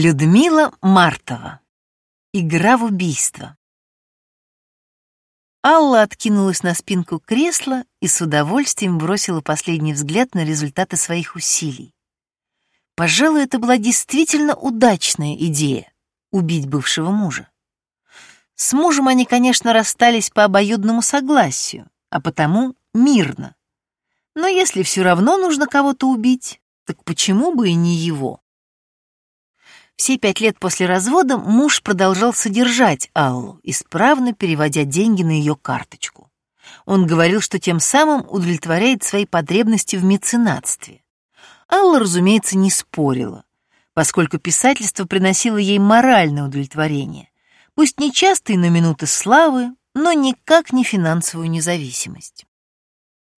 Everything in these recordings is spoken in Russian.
Людмила Мартова. Игра в убийство. Алла откинулась на спинку кресла и с удовольствием бросила последний взгляд на результаты своих усилий. Пожалуй, это была действительно удачная идея — убить бывшего мужа. С мужем они, конечно, расстались по обоюдному согласию, а потому мирно. Но если все равно нужно кого-то убить, так почему бы и не его? Все пять лет после развода муж продолжал содержать Аллу, исправно переводя деньги на ее карточку. Он говорил, что тем самым удовлетворяет свои потребности в меценатстве. Алла, разумеется, не спорила, поскольку писательство приносило ей моральное удовлетворение, пусть не частые, но минуты славы, но никак не финансовую независимость.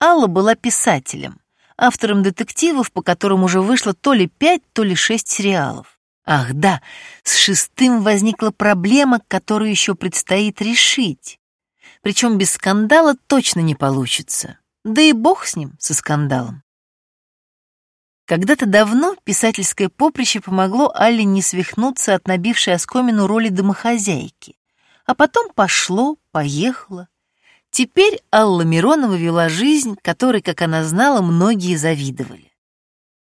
Алла была писателем, автором детективов, по которым уже вышло то ли пять, то ли шесть сериалов. Ах да, с шестым возникла проблема, которую еще предстоит решить. Причем без скандала точно не получится. Да и бог с ним, со скандалом. Когда-то давно писательское поприще помогло Алле не свихнуться от набившей оскомину роли домохозяйки. А потом пошло, поехало. Теперь Алла Миронова вела жизнь, которой, как она знала, многие завидовали.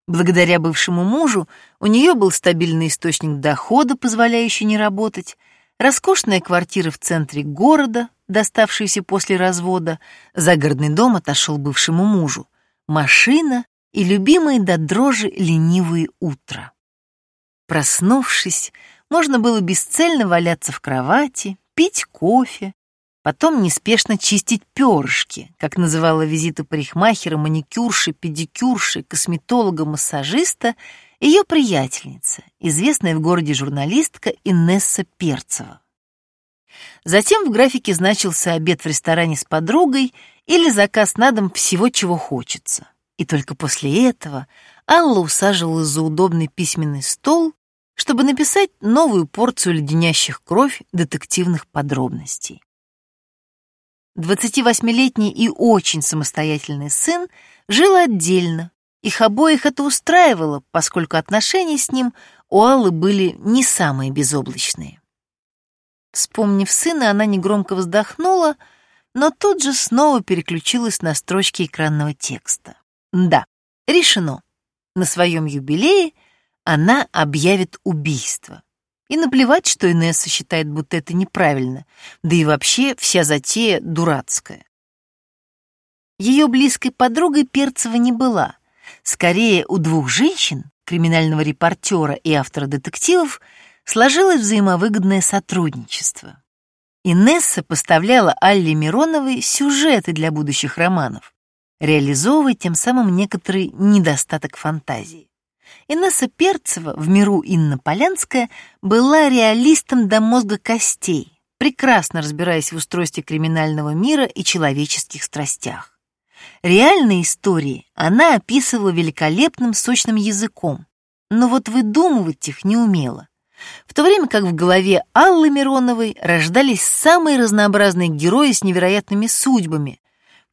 Благодаря бывшему мужу у нее был стабильный источник дохода, позволяющий не работать, роскошная квартира в центре города, доставшаяся после развода, загородный дом отошел бывшему мужу, машина и любимые до дрожи ленивые утра. Проснувшись, можно было бесцельно валяться в кровати, пить кофе, Потом неспешно чистить перышки, как называла визиты парикмахера, маникюрши, педикюрши, косметолога, массажиста, ее приятельница, известная в городе журналистка Инесса Перцева. Затем в графике значился обед в ресторане с подругой или заказ на дом всего, чего хочется. И только после этого Алла усаживалась за удобный письменный стол, чтобы написать новую порцию леденящих кровь детективных подробностей. 28-летний и очень самостоятельный сын жил отдельно. Их обоих это устраивало, поскольку отношения с ним у Аллы были не самые безоблачные. Вспомнив сына, она негромко вздохнула, но тут же снова переключилась на строчки экранного текста. Да, решено. На своем юбилее она объявит убийство. И наплевать, что Инесса считает, будто это неправильно, да и вообще вся затея дурацкая. Ее близкой подругой Перцева не была. Скорее, у двух женщин, криминального репортера и автора детективов, сложилось взаимовыгодное сотрудничество. Инесса поставляла Алле Мироновой сюжеты для будущих романов, реализовывая тем самым некоторый недостаток фантазии. Инесса Перцева, в миру Инна Полянская, была реалистом до мозга костей, прекрасно разбираясь в устройстве криминального мира и человеческих страстях. Реальные истории она описывала великолепным сочным языком, но вот выдумывать их не умела. В то время как в голове Аллы Мироновой рождались самые разнообразные герои с невероятными судьбами,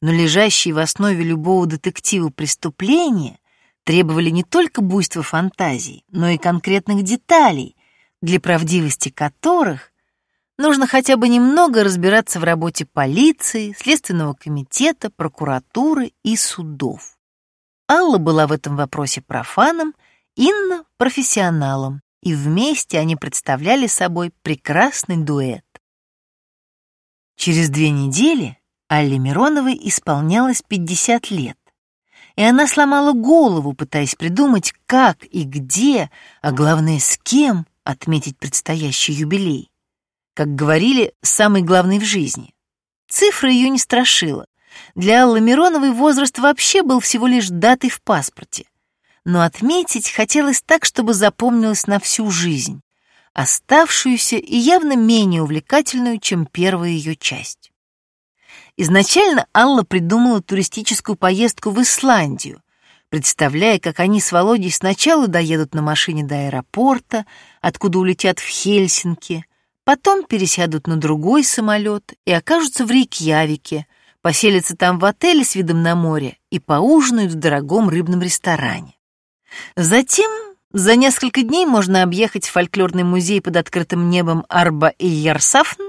но лежащие в основе любого детектива преступления требовали не только буйства фантазий, но и конкретных деталей, для правдивости которых нужно хотя бы немного разбираться в работе полиции, Следственного комитета, прокуратуры и судов. Алла была в этом вопросе профаном, Инна — профессионалом, и вместе они представляли собой прекрасный дуэт. Через две недели Алле Мироновой исполнялось 50 лет и она сломала голову, пытаясь придумать, как и где, а главное, с кем отметить предстоящий юбилей. Как говорили, самый главный в жизни. Цифра ее не страшила. Для Аллы Мироновой возраст вообще был всего лишь датой в паспорте. Но отметить хотелось так, чтобы запомнилось на всю жизнь, оставшуюся и явно менее увлекательную, чем первая ее часть. Изначально Алла придумала туристическую поездку в Исландию, представляя, как они с Володей сначала доедут на машине до аэропорта, откуда улетят в Хельсинки, потом пересядут на другой самолет и окажутся в Рейкьявике, поселятся там в отеле с видом на море и поужинают в дорогом рыбном ресторане. Затем За несколько дней можно объехать фольклорный музей под открытым небом Арба и Ярсафн,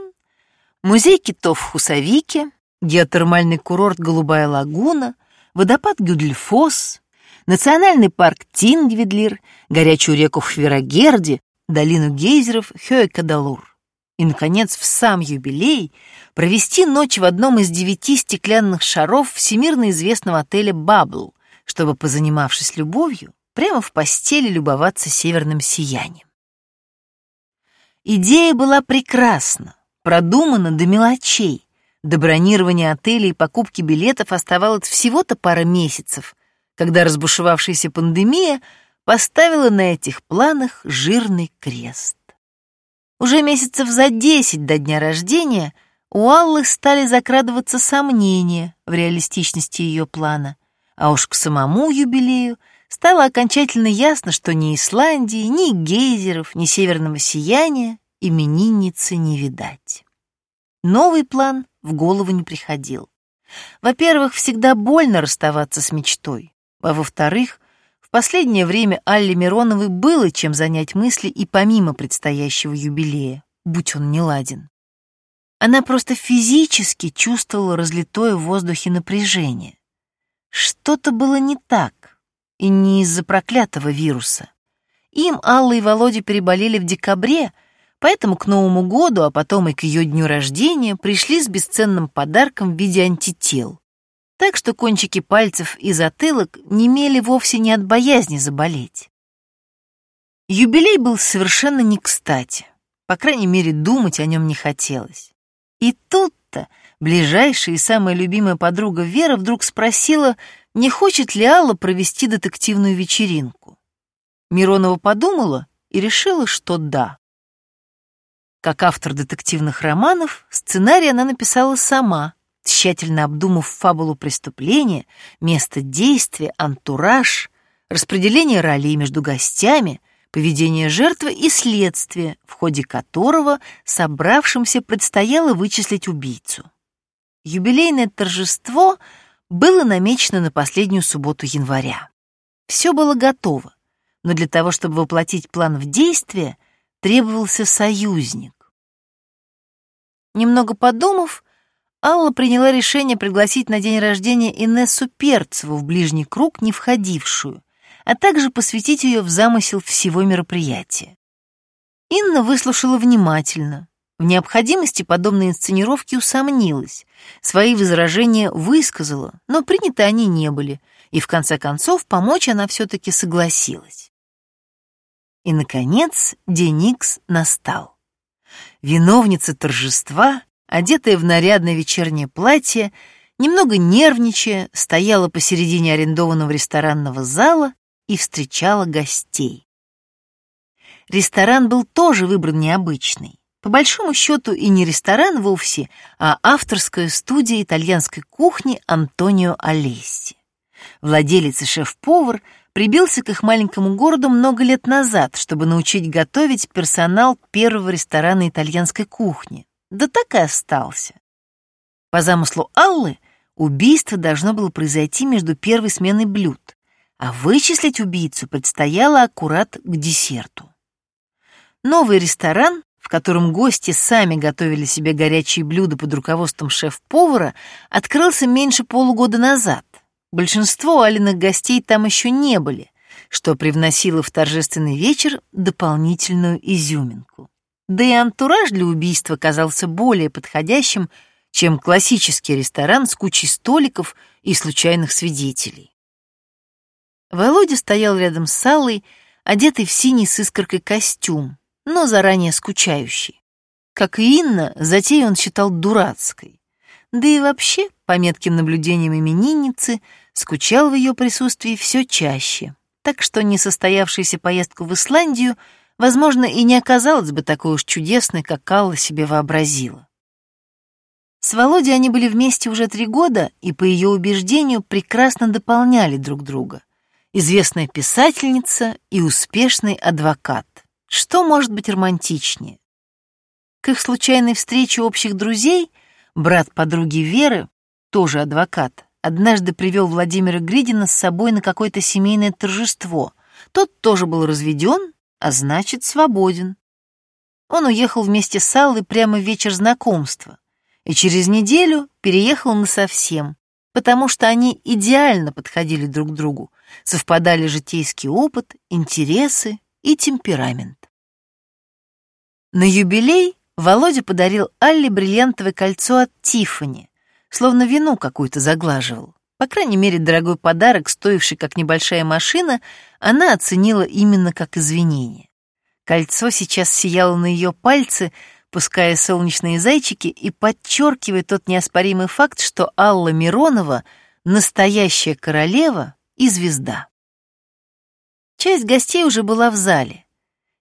музей китов в Хусовике, геотермальный курорт Голубая лагуна, водопад Гюдльфос, национальный парк Тингвидлир, горячую реку Хверогерди, долину гейзеров Хёекадалур. И, наконец, в сам юбилей провести ночь в одном из девяти стеклянных шаров всемирно известного отеля «Бабл», чтобы, позанимавшись любовью, прямо в постели любоваться северным сиянием. Идея была прекрасна, продумана до мелочей. До бронирования отелей и покупки билетов оставалось всего-то пара месяцев, когда разбушевавшаяся пандемия поставила на этих планах жирный крест. Уже месяцев за десять до дня рождения у Аллы стали закрадываться сомнения в реалистичности ее плана, а уж к самому юбилею стало окончательно ясно, что ни Исландии, ни гейзеров, ни северного сияния именинницы не видать. Новый план в голову не приходил. Во-первых, всегда больно расставаться с мечтой, а во-вторых, в последнее время Алле Мироновой было чем занять мысли и помимо предстоящего юбилея, будь он неладен. Она просто физически чувствовала разлитое в воздухе напряжение. Что-то было не так, и не из-за проклятого вируса. Им Алла и Володя переболели в декабре, поэтому к Новому году, а потом и к ее дню рождения пришли с бесценным подарком в виде антител. Так что кончики пальцев и затылок не имели вовсе не от боязни заболеть. Юбилей был совершенно не кстати. По крайней мере, думать о нем не хотелось. И тут-то ближайшая и самая любимая подруга Вера вдруг спросила, не хочет ли Алла провести детективную вечеринку. Миронова подумала и решила, что да. Как автор детективных романов, сценарий она написала сама, тщательно обдумав фабулу преступления, место действия, антураж, распределение ролей между гостями, поведение жертвы и следствие, в ходе которого собравшимся предстояло вычислить убийцу. Юбилейное торжество — было намечено на последнюю субботу января. Все было готово, но для того, чтобы воплотить план в действие, требовался союзник. Немного подумав, Алла приняла решение пригласить на день рождения Инессу Перцеву в ближний круг, не входившую, а также посвятить ее в замысел всего мероприятия. Инна выслушала внимательно, в необходимости подобной инсценировки усомнилась, свои возражения высказала, но приняты они не были, и в конце концов помочь она все-таки согласилась. И, наконец, день Икс настал. Виновница торжества, одетая в нарядное вечернее платье, немного нервничая, стояла посередине арендованного ресторанного зала и встречала гостей. Ресторан был тоже выбран необычный. По большому счету и не ресторан вовсе, а авторская студия итальянской кухни Антонио Алесси. Владелец и шеф-повар прибился к их маленькому городу много лет назад, чтобы научить готовить персонал первого ресторана итальянской кухни. Да так и остался. По замыслу Аллы, убийство должно было произойти между первой сменой блюд, а вычислить убийцу предстояло аккурат к десерту. Новый ресторан в котором гости сами готовили себе горячие блюда под руководством шеф-повара, открылся меньше полугода назад. Большинство Алиных гостей там еще не были, что привносило в торжественный вечер дополнительную изюминку. Да и антураж для убийства казался более подходящим, чем классический ресторан с кучей столиков и случайных свидетелей. Володя стоял рядом с Аллой, одетый в синий с искоркой костюм, но заранее скучающий. Как и Инна, затею он считал дурацкой. Да и вообще, по метким наблюдениям именинницы, скучал в ее присутствии все чаще. Так что несостоявшаяся поездка в Исландию, возможно, и не оказалась бы такой уж чудесной, как Алла себе вообразила. С Володей они были вместе уже три года и, по ее убеждению, прекрасно дополняли друг друга. Известная писательница и успешный адвокат. Что может быть романтичнее? К их случайной встрече общих друзей брат подруги Веры, тоже адвокат, однажды привел Владимира Гридина с собой на какое-то семейное торжество, Тот тоже был разведен, а значит, свободен. Он уехал вместе с Аллой прямо в вечер знакомства и через неделю переехал насовсем, потому что они идеально подходили друг к другу, совпадали житейский опыт, интересы и темперамент. На юбилей Володя подарил Алле бриллиантовое кольцо от Тиффани, словно вину какую-то заглаживал. По крайней мере, дорогой подарок, стоивший как небольшая машина, она оценила именно как извинение. Кольцо сейчас сияло на ее пальце, пуская солнечные зайчики и подчеркивая тот неоспоримый факт, что Алла Миронова — настоящая королева и звезда. Часть гостей уже была в зале.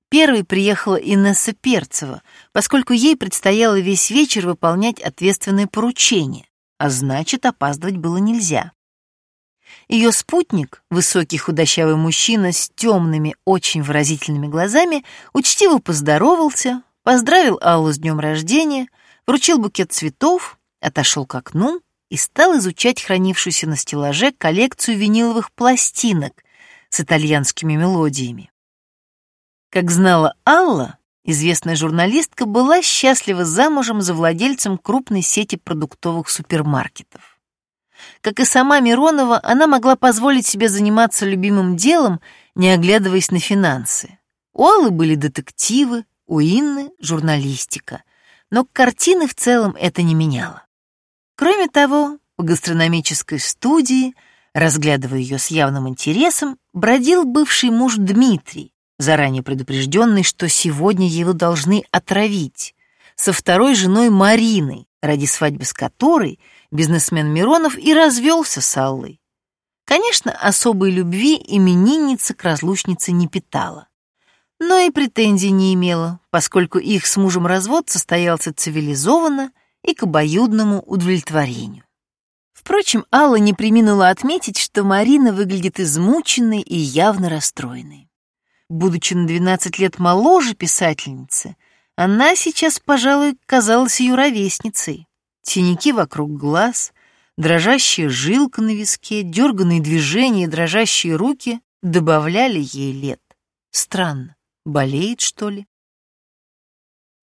Первой приехала Инесса Перцева, поскольку ей предстояло весь вечер выполнять ответственное поручение, а значит, опаздывать было нельзя. Ее спутник, высокий худощавый мужчина с темными, очень выразительными глазами, учтиво поздоровался, поздравил Аллу с днем рождения, вручил букет цветов, отошел к окну и стал изучать хранившуюся на стеллаже коллекцию виниловых пластинок с итальянскими мелодиями. Как знала Алла, известная журналистка была счастлива замужем за владельцем крупной сети продуктовых супермаркетов. Как и сама Миронова, она могла позволить себе заниматься любимым делом, не оглядываясь на финансы. У Аллы были детективы, у Инны — журналистика. Но картины в целом это не меняло. Кроме того, по гастрономической студии, разглядывая ее с явным интересом, бродил бывший муж Дмитрий, заранее предупрежденный, что сегодня его должны отравить, со второй женой Мариной, ради свадьбы с которой бизнесмен Миронов и развелся с Аллой. Конечно, особой любви именинница к разлучнице не питала. Но и претензий не имела, поскольку их с мужем развод состоялся цивилизованно и к обоюдному удовлетворению. Впрочем, Алла не приминула отметить, что Марина выглядит измученной и явно расстроенной будучи на 12 лет моложе писательницы, она сейчас, пожалуй, казалась ее ровесницей. Синяки вокруг глаз, дрожащая жилка на виске, дерганные движения и дрожащие руки добавляли ей лет. Странно, болеет, что ли?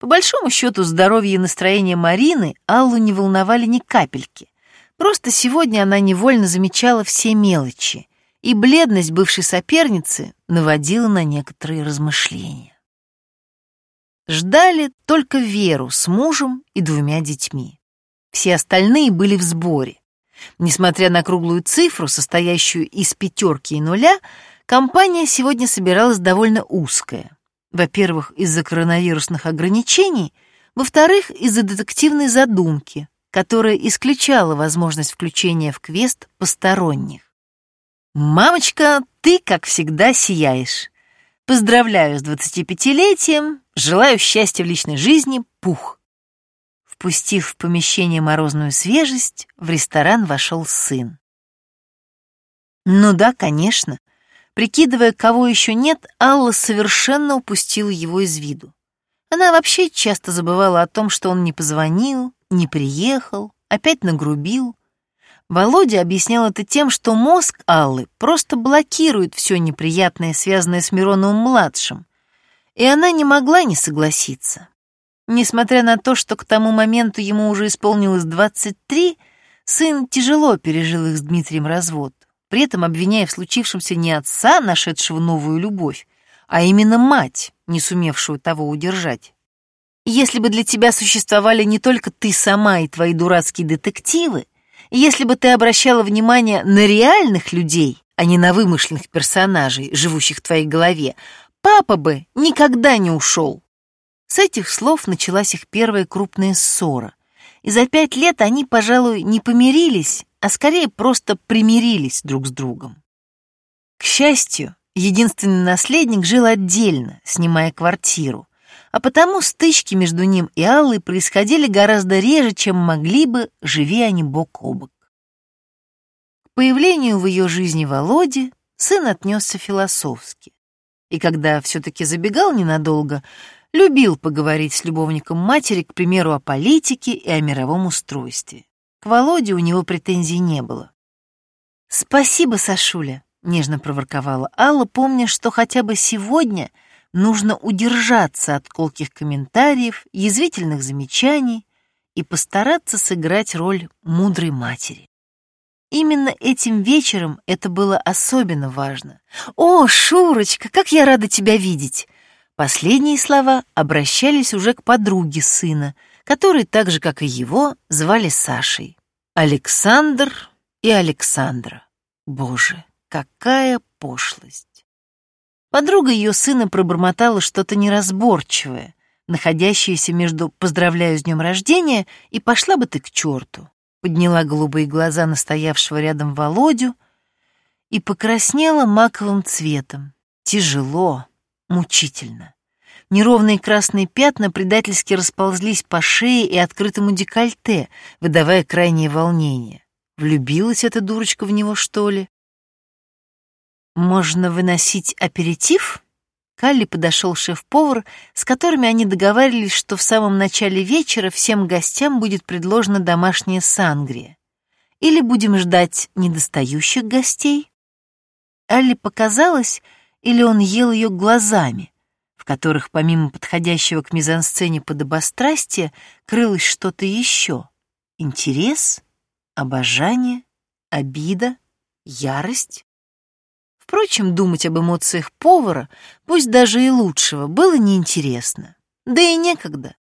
По большому счету, здоровье и настроение Марины Аллу не волновали ни капельки. Просто сегодня она невольно замечала все мелочи, и бледность бывшей соперницы наводила на некоторые размышления. Ждали только Веру с мужем и двумя детьми. Все остальные были в сборе. Несмотря на круглую цифру, состоящую из пятерки и нуля, компания сегодня собиралась довольно узкая. Во-первых, из-за коронавирусных ограничений, во-вторых, из-за детективной задумки, которая исключала возможность включения в квест посторонних. «Мамочка, ты, как всегда, сияешь. Поздравляю с двадцатипятилетием, желаю счастья в личной жизни, пух». Впустив в помещение морозную свежесть, в ресторан вошел сын. Ну да, конечно. Прикидывая, кого еще нет, Алла совершенно упустила его из виду. Она вообще часто забывала о том, что он не позвонил, не приехал, опять нагрубил, Володя объяснял это тем, что мозг Аллы просто блокирует все неприятное, связанное с Мироновым-младшим, и она не могла не согласиться. Несмотря на то, что к тому моменту ему уже исполнилось 23, сын тяжело пережил их с Дмитрием развод, при этом обвиняя в случившемся не отца, нашедшего новую любовь, а именно мать, не сумевшую того удержать. Если бы для тебя существовали не только ты сама и твои дурацкие детективы, если бы ты обращала внимание на реальных людей, а не на вымышленных персонажей, живущих в твоей голове, папа бы никогда не ушел. С этих слов началась их первая крупная ссора. И за пять лет они, пожалуй, не помирились, а скорее просто примирились друг с другом. К счастью, единственный наследник жил отдельно, снимая квартиру, а потому стычки между ним и Аллой происходили гораздо реже, чем могли бы, живи они бок о бок. К появлению в ее жизни Володи сын отнесся философски. И когда все-таки забегал ненадолго, любил поговорить с любовником матери, к примеру, о политике и о мировом устройстве. К Володе у него претензий не было. «Спасибо, Сашуля. нежно проворковала Алла, помня, что хотя бы сегодня нужно удержаться от колких комментариев, язвительных замечаний и постараться сыграть роль мудрой матери. Именно этим вечером это было особенно важно. «О, Шурочка, как я рада тебя видеть!» Последние слова обращались уже к подруге сына, который, так же, как и его, звали Сашей. Александр и Александра. Боже, какая пошлость! Подруга ее сына пробормотала что-то неразборчивое, находящееся между «поздравляю с днем рождения» и «пошла бы ты к черту». Подняла голубые глаза на стоявшего рядом Володю и покраснела маковым цветом. Тяжело, мучительно. Неровные красные пятна предательски расползлись по шее и открытому декольте, выдавая крайнее волнение. Влюбилась эта дурочка в него, что ли? «Можно выносить аперитив?» Калли подошел шеф-повар, с которыми они договаривались, что в самом начале вечера всем гостям будет предложена домашняя сангрия. Или будем ждать недостающих гостей? Алле показалось, или он ел ее глазами, в которых помимо подходящего к мизансцене подобострастия крылось что-то еще. Интерес, обожание, обида, ярость. Впрочем, думать об эмоциях повара, пусть даже и лучшего, было неинтересно. Да и некогда.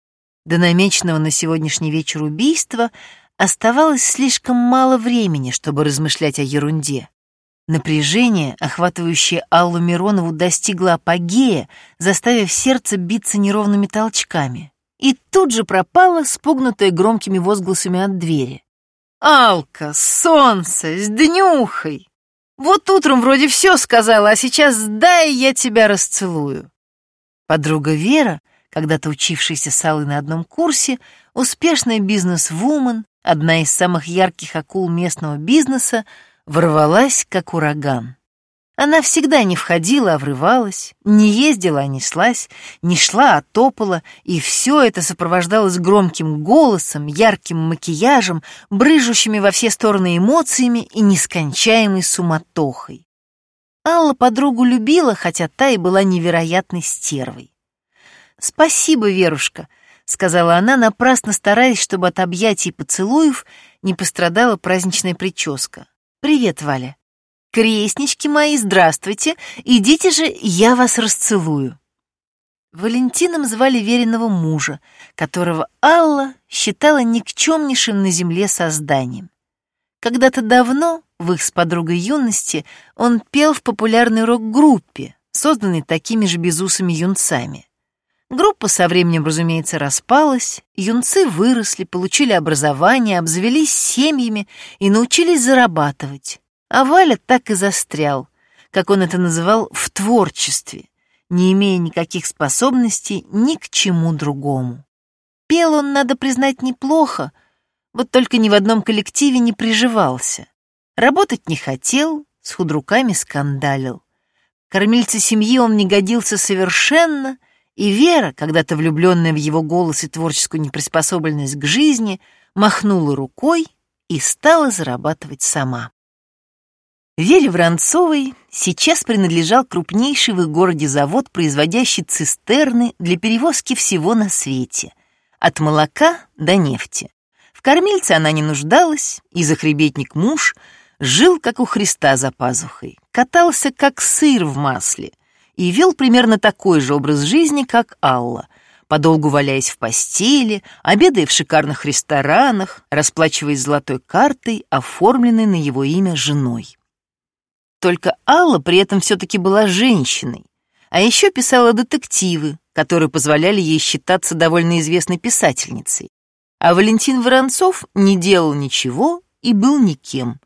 До намеченного на сегодняшний вечер убийства оставалось слишком мало времени, чтобы размышлять о ерунде. Напряжение, охватывающее Аллу Миронову, достигло апогея, заставив сердце биться неровными толчками. И тут же пропало, спугнутое громкими возгласами от двери. «Алка, солнце, с днюхой! Вот утром вроде все сказала, а сейчас дай я тебя расцелую». Подруга Вера, когда-то учившаяся с Аллой на одном курсе, успешная бизнес-вумен, одна из самых ярких акул местного бизнеса, ворвалась, как ураган. Она всегда не входила, а врывалась, не ездила, а неслась, не шла, а топала, и все это сопровождалось громким голосом, ярким макияжем, брыжущими во все стороны эмоциями и нескончаемой суматохой. Алла подругу любила, хотя та и была невероятной стервой. «Спасибо, Верушка», — сказала она, напрасно стараясь, чтобы от объятий и поцелуев не пострадала праздничная прическа. «Привет, Валя». «Крестнички мои, здравствуйте! Идите же, я вас расцелую». Валентином звали веренного мужа, которого Алла считала никчемнейшим на земле созданием. Когда-то давно, в их с подругой юности, он пел в популярной рок-группе, созданной такими же безусыми юнцами. Группа со временем, разумеется, распалась, юнцы выросли, получили образование, обзавелись семьями и научились зарабатывать. А Валя так и застрял, как он это называл, в творчестве, не имея никаких способностей ни к чему другому. Пел он, надо признать, неплохо, вот только ни в одном коллективе не приживался. Работать не хотел, с худруками скандалил. Кормильце семьи он не годился совершенно — и Вера, когда-то влюбленная в его голос и творческую неприспособленность к жизни, махнула рукой и стала зарабатывать сама. Вере Воронцовой сейчас принадлежал крупнейший в их городе завод, производящий цистерны для перевозки всего на свете, от молока до нефти. В кормильце она не нуждалась, и захребетник муж жил, как у Христа за пазухой, катался, как сыр в масле, и вел примерно такой же образ жизни, как Алла, подолгу валяясь в постели, обедая в шикарных ресторанах, расплачиваясь золотой картой, оформленной на его имя женой. Только Алла при этом все-таки была женщиной, а еще писала детективы, которые позволяли ей считаться довольно известной писательницей. А Валентин Воронцов не делал ничего и был никем,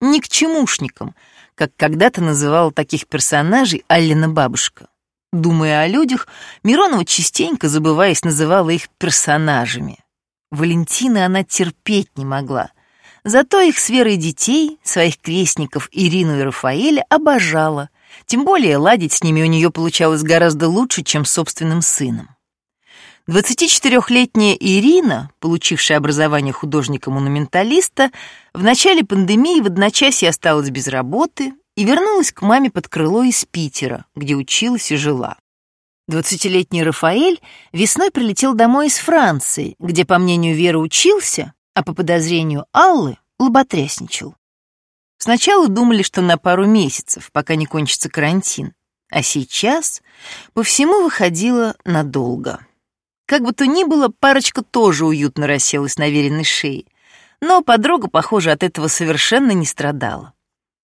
ни к чемушником — как когда-то называла таких персонажей Аллина бабушка. Думая о людях, Миронова частенько, забываясь, называла их персонажами. Валентина она терпеть не могла. Зато их с Верой детей, своих крестников Ирину и Рафаэля, обожала. Тем более ладить с ними у нее получалось гораздо лучше, чем с собственным сыном. 24-летняя Ирина, получившая образование художника-монументалиста, в начале пандемии в одночасье осталась без работы и вернулась к маме под крыло из Питера, где училась и жила. Двадцатилетний Рафаэль весной прилетел домой из Франции, где, по мнению Веры, учился, а по подозрению Аллы лоботрясничал. Сначала думали, что на пару месяцев, пока не кончится карантин, а сейчас по всему выходило надолго. Как бы то ни было, парочка тоже уютно расселась на веренной шее, но подруга, похоже, от этого совершенно не страдала.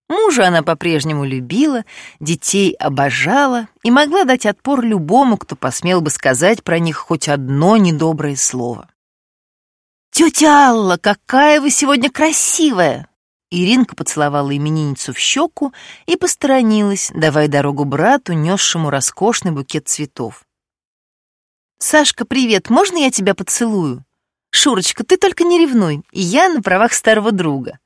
Мужа она по-прежнему любила, детей обожала и могла дать отпор любому, кто посмел бы сказать про них хоть одно недоброе слово. «Тетя Алла, какая вы сегодня красивая!» Иринка поцеловала именинницу в щеку и посторонилась, давая дорогу брату, несшему роскошный букет цветов. «Сашка, привет, можно я тебя поцелую?» «Шурочка, ты только не ревнуй, и я на правах старого друга».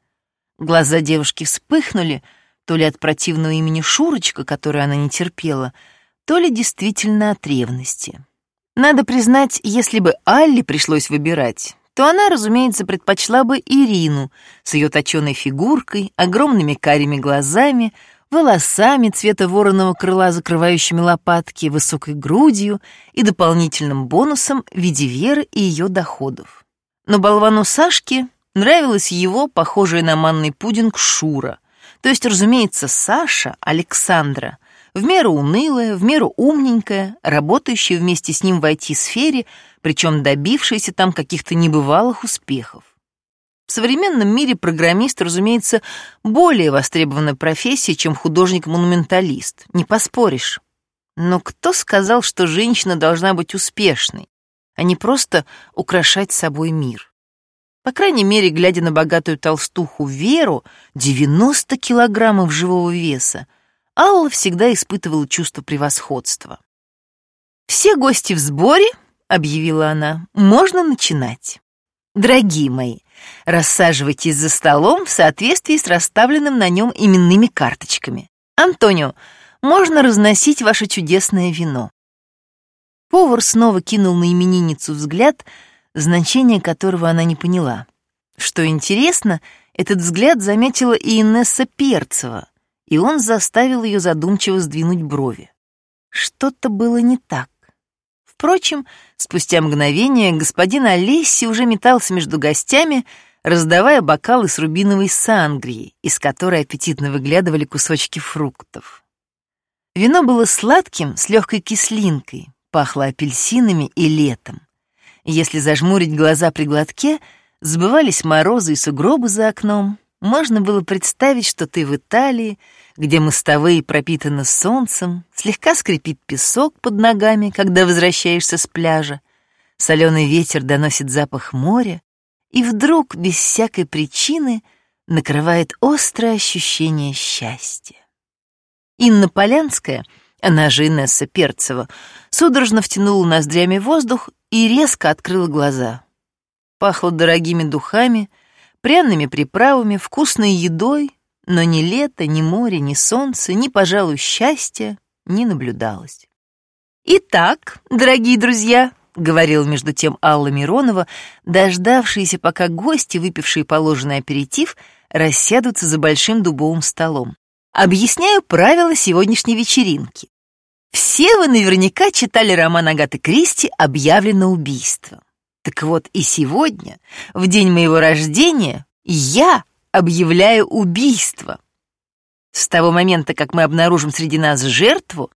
Глаза девушки вспыхнули, то ли от противного имени Шурочка, которое она не терпела, то ли действительно от ревности. Надо признать, если бы Алле пришлось выбирать, то она, разумеется, предпочла бы Ирину с ее точеной фигуркой, огромными карими глазами, волосами цвета вороного крыла, закрывающими лопатки, высокой грудью и дополнительным бонусом в виде Веры и ее доходов. Но болвану Сашке нравилась его, похожая на манный пудинг, Шура. То есть, разумеется, Саша, Александра, в меру унылая, в меру умненькая, работающая вместе с ним в IT-сфере, причем добившаяся там каких-то небывалых успехов. В современном мире программист, разумеется, более востребованная профессия, чем художник-монументалист, не поспоришь. Но кто сказал, что женщина должна быть успешной, а не просто украшать собой мир? По крайней мере, глядя на богатую толстуху Веру, 90 килограммов живого веса, Алла всегда испытывала чувство превосходства. «Все гости в сборе», — объявила она, — «можно начинать». Дорогие мои, рассаживайтесь за столом в соответствии с расставленным на нем именными карточками. Антонио, можно разносить ваше чудесное вино. Повар снова кинул на именинницу взгляд, значение которого она не поняла. Что интересно, этот взгляд заметила и Инесса Перцева, и он заставил ее задумчиво сдвинуть брови. Что-то было не так. Впрочем, спустя мгновение господин Олесси уже метался между гостями, раздавая бокалы с рубиновой сангрией, из которой аппетитно выглядывали кусочки фруктов. Вино было сладким, с легкой кислинкой, пахло апельсинами и летом. Если зажмурить глаза при глотке, сбывались морозы и сугробы за окном, можно было представить, что ты в Италии, где мостовые пропитаны солнцем, слегка скрипит песок под ногами, когда возвращаешься с пляжа, соленый ветер доносит запах моря, и вдруг, без всякой причины, накрывает острое ощущение счастья. Инна Полянская, она же Инесса Перцева, судорожно втянула ноздрями воздух и резко открыла глаза. Пахло дорогими духами, пряными приправами, вкусной едой, но ни лето, ни море, ни солнце, ни, пожалуй, счастья не наблюдалось. «Итак, дорогие друзья», — говорил между тем Алла Миронова, дождавшиеся, пока гости, выпившие положенный аперитив, рассядутся за большим дубовым столом. «Объясняю правила сегодняшней вечеринки. Все вы наверняка читали роман Агаты Кристи «Объявлено убийство». Так вот, и сегодня, в день моего рождения, я объявляю убийство. С того момента, как мы обнаружим среди нас жертву,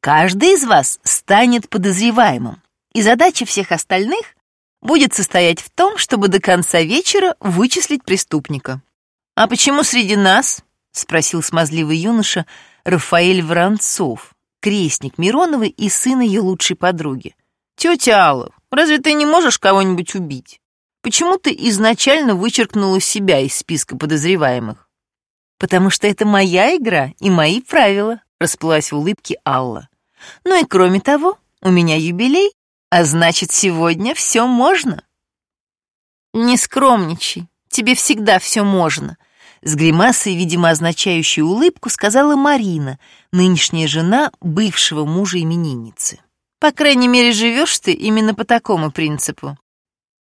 каждый из вас станет подозреваемым, и задача всех остальных будет состоять в том, чтобы до конца вечера вычислить преступника. «А почему среди нас?» — спросил смазливый юноша Рафаэль Воронцов, крестник Мироновой и сын ее лучшей подруги. «Тетя Алла, разве ты не можешь кого-нибудь убить? Почему ты изначально вычеркнула себя из списка подозреваемых?» «Потому что это моя игра и мои правила», — расплылась в улыбке Алла. «Ну и кроме того, у меня юбилей, а значит, сегодня все можно». «Не скромничай, тебе всегда все можно», — с гримасой, видимо, означающей улыбку, сказала Марина, нынешняя жена бывшего мужа именинницы. По крайней мере, живешь ты именно по такому принципу.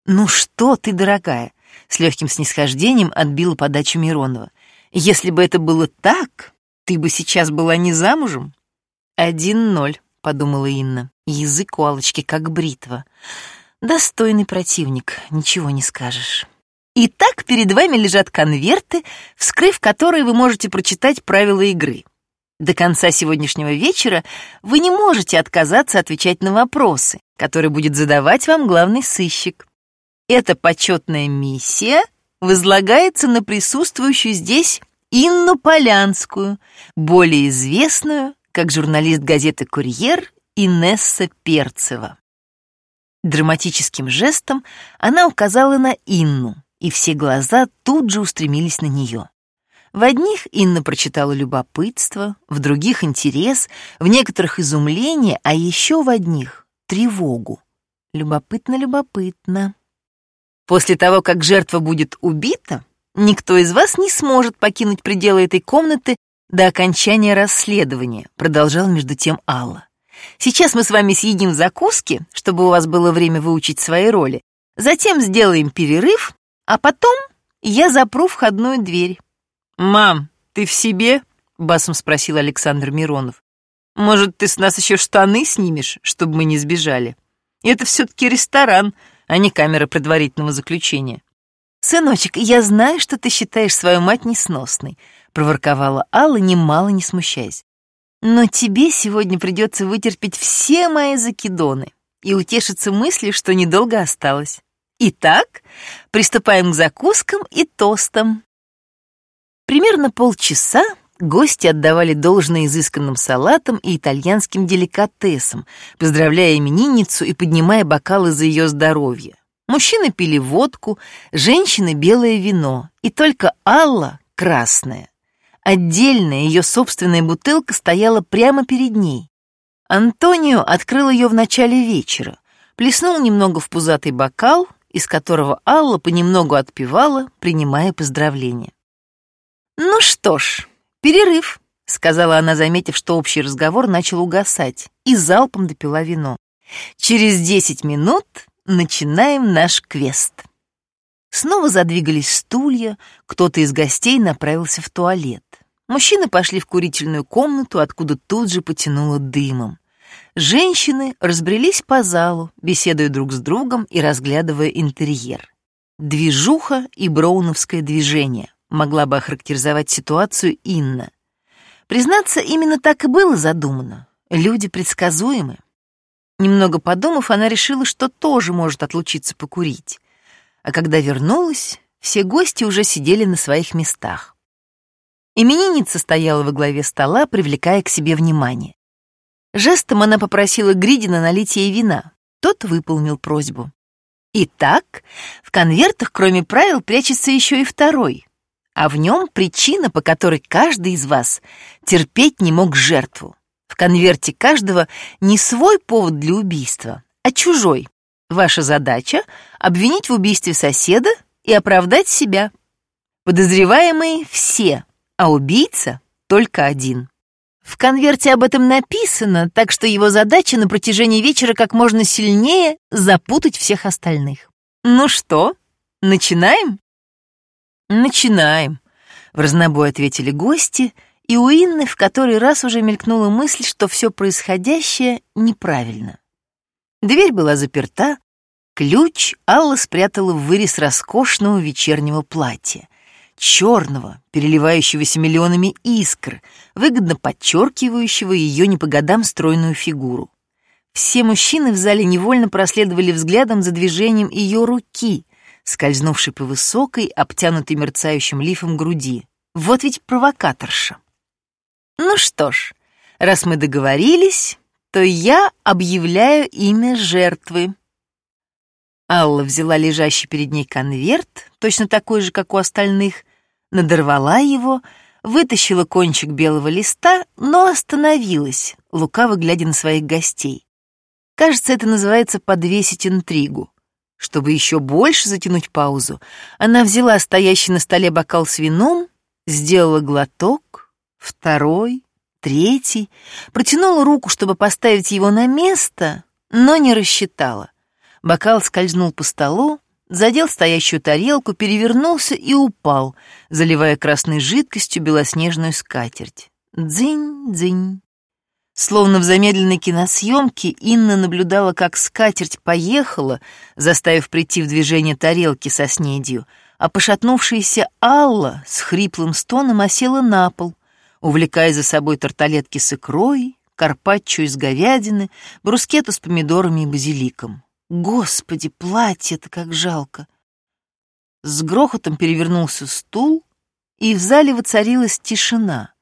Ну что ты, дорогая, с легким снисхождением отбила подачу Миронова. Если бы это было так, ты бы сейчас была не замужем? Один ноль, подумала Инна. Язык у Алочки как бритва. Достойный противник, ничего не скажешь. Итак, перед вами лежат конверты, вскрыв которые вы можете прочитать правила игры. До конца сегодняшнего вечера вы не можете отказаться отвечать на вопросы, которые будет задавать вам главный сыщик. Эта почетная миссия возлагается на присутствующую здесь Инну Полянскую, более известную как журналист газеты «Курьер» Инесса Перцева. Драматическим жестом она указала на Инну, и все глаза тут же устремились на нее. В одних Инна прочитала любопытство, в других — интерес, в некоторых — изумление, а еще в одних — тревогу. Любопытно-любопытно. После того, как жертва будет убита, никто из вас не сможет покинуть пределы этой комнаты до окончания расследования, продолжал между тем Алла. Сейчас мы с вами съедим закуски, чтобы у вас было время выучить свои роли. Затем сделаем перерыв, а потом я запру входную дверь. «Мам, ты в себе?» — басом спросил Александр Миронов. «Может, ты с нас еще штаны снимешь, чтобы мы не сбежали? Это все-таки ресторан, а не камера предварительного заключения». «Сыночек, я знаю, что ты считаешь свою мать несносной», — проворковала Алла, немало не смущаясь. «Но тебе сегодня придется вытерпеть все мои закидоны и утешиться мыслью, что недолго осталось. Итак, приступаем к закускам и тостам. Примерно полчаса гости отдавали должное изысканным салатам и итальянским деликатесам, поздравляя именинницу и поднимая бокалы за ее здоровье. Мужчины пили водку, женщины — белое вино, и только Алла — красное. Отдельная ее собственная бутылка стояла прямо перед ней. Антонио открыл ее в начале вечера, плеснул немного в пузатый бокал, из которого Алла понемногу отпивала, принимая поздравления. «Ну что ж, перерыв», — сказала она, заметив, что общий разговор начал угасать, и залпом допила вино. «Через десять минут начинаем наш квест». Снова задвигались стулья, кто-то из гостей направился в туалет. Мужчины пошли в курительную комнату, откуда тут же потянуло дымом. Женщины разбрелись по залу, беседуя друг с другом и разглядывая интерьер. Движуха и броуновское движение могла бы охарактеризовать ситуацию Инна. Признаться, именно так и было задумано. Люди предсказуемы. Немного подумав, она решила, что тоже может отлучиться покурить. А когда вернулась, все гости уже сидели на своих местах. Именинница стояла во главе стола, привлекая к себе внимание. Жестом она попросила Гридина налить ей вина. Тот выполнил просьбу. Итак, в конвертах, кроме правил, прячется еще и второй, а в нем причина, по которой каждый из вас терпеть не мог жертву. В конверте каждого не свой повод для убийства, а чужой. Ваша задача — обвинить в убийстве соседа и оправдать себя. Подозреваемые все, а убийца только один. В конверте об этом написано, так что его задача на протяжении вечера как можно сильнее запутать всех остальных. Ну что, начинаем? «Начинаем», — в разнобой ответили гости, и у Инны в который раз уже мелькнула мысль, что все происходящее неправильно. Дверь была заперта, ключ Алла спрятала в вырез роскошного вечернего платья, черного, переливающегося миллионами искр, выгодно подчеркивающего ее не по годам стройную фигуру. Все мужчины в зале невольно проследовали взглядом за движением ее руки, скользнувший по высокой, обтянутой мерцающим лифом груди. Вот ведь провокаторша. Ну что ж, раз мы договорились, то я объявляю имя жертвы. Алла взяла лежащий перед ней конверт, точно такой же, как у остальных, надорвала его, вытащила кончик белого листа, но остановилась, лукаво глядя на своих гостей. Кажется, это называется подвесить интригу. Чтобы еще больше затянуть паузу, она взяла стоящий на столе бокал с вином, сделала глоток, второй, третий, протянула руку, чтобы поставить его на место, но не рассчитала. Бокал скользнул по столу, задел стоящую тарелку, перевернулся и упал, заливая красной жидкостью белоснежную скатерть. Дзынь-дзынь. Словно в замедленной киносъемке Инна наблюдала, как скатерть поехала, заставив прийти в движение тарелки со снедью, а пошатнувшаяся Алла с хриплым стоном осела на пол, увлекая за собой тарталетки с икрой, карпаччо из говядины, брускету с помидорами и базиликом. Господи, платье-то как жалко! С грохотом перевернулся стул, и в зале воцарилась тишина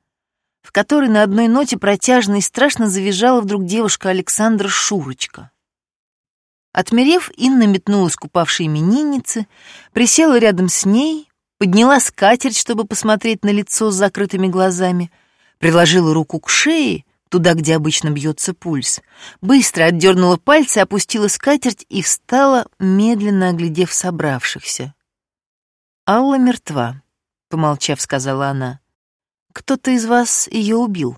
в которой на одной ноте протяжно и страшно завизжала вдруг девушка Александра Шурочка. Отмерев, Инна метнулась к упавшей имениннице, присела рядом с ней, подняла скатерть, чтобы посмотреть на лицо с закрытыми глазами, приложила руку к шее, туда, где обычно бьется пульс, быстро отдернула пальцы, опустила скатерть и встала, медленно оглядев собравшихся. «Алла мертва», — помолчав, сказала она. Кто-то из вас ее убил.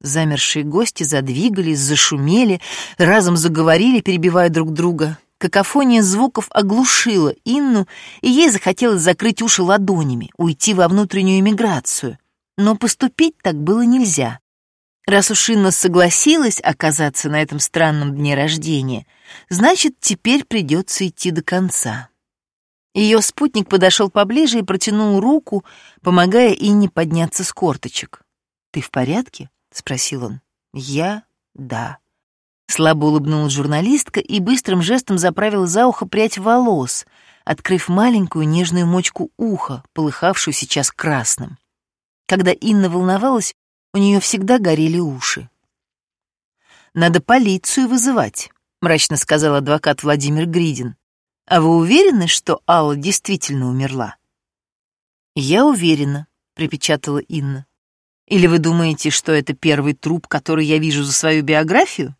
Замершие гости задвигались, зашумели, разом заговорили, перебивая друг друга. Какофония звуков оглушила Инну, и ей захотелось закрыть уши ладонями, уйти во внутреннюю эмиграцию. Но поступить так было нельзя. Раз уж Инна согласилась оказаться на этом странном дне рождения, значит, теперь придется идти до конца. Ее спутник подошел поближе и протянул руку, помогая Инне подняться с корточек. «Ты в порядке?» — спросил он. «Я? Да». Слабо улыбнулась журналистка и быстрым жестом заправила за ухо прядь волос, открыв маленькую нежную мочку уха, полыхавшую сейчас красным. Когда Инна волновалась, у нее всегда горели уши. «Надо полицию вызывать», — мрачно сказал адвокат Владимир Гридин. А вы уверены, что Алла действительно умерла? Я уверена, припечатала Инна. Или вы думаете, что это первый труп, который я вижу за свою биографию?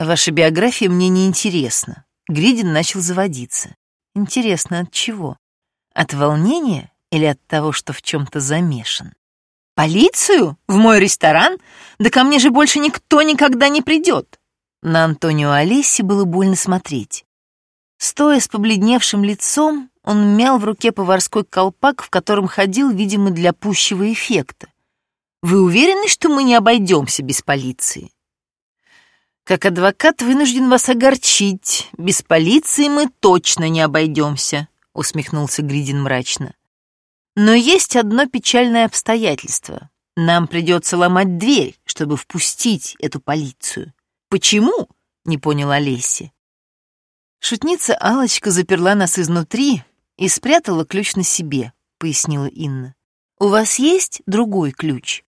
Ваша биография мне не интересна. Гридин начал заводиться. Интересно, от чего? От волнения или от того, что в чем-то замешан? Полицию? В мой ресторан? Да ко мне же больше никто никогда не придет. На Антонио Олеси было больно смотреть. Стоя с побледневшим лицом, он мял в руке поварской колпак, в котором ходил, видимо, для пущего эффекта. «Вы уверены, что мы не обойдемся без полиции?» «Как адвокат вынужден вас огорчить. Без полиции мы точно не обойдемся», — усмехнулся Гридин мрачно. «Но есть одно печальное обстоятельство. Нам придется ломать дверь, чтобы впустить эту полицию». «Почему?» — не понял Олеся. Шутница алочка заперла нас изнутри и спрятала ключ на себе, пояснила Инна. У вас есть другой ключ?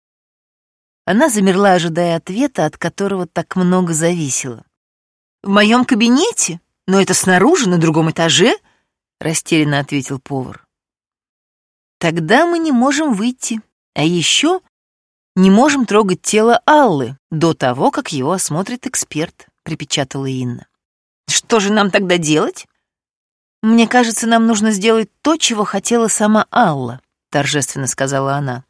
Она замерла, ожидая ответа, от которого так много зависело. В моем кабинете? Но это снаружи, на другом этаже, растерянно ответил повар. Тогда мы не можем выйти, а еще не можем трогать тело Аллы до того, как его осмотрит эксперт, припечатала Инна. Что же нам тогда делать? Мне кажется, нам нужно сделать то, чего хотела сама Алла, торжественно сказала она.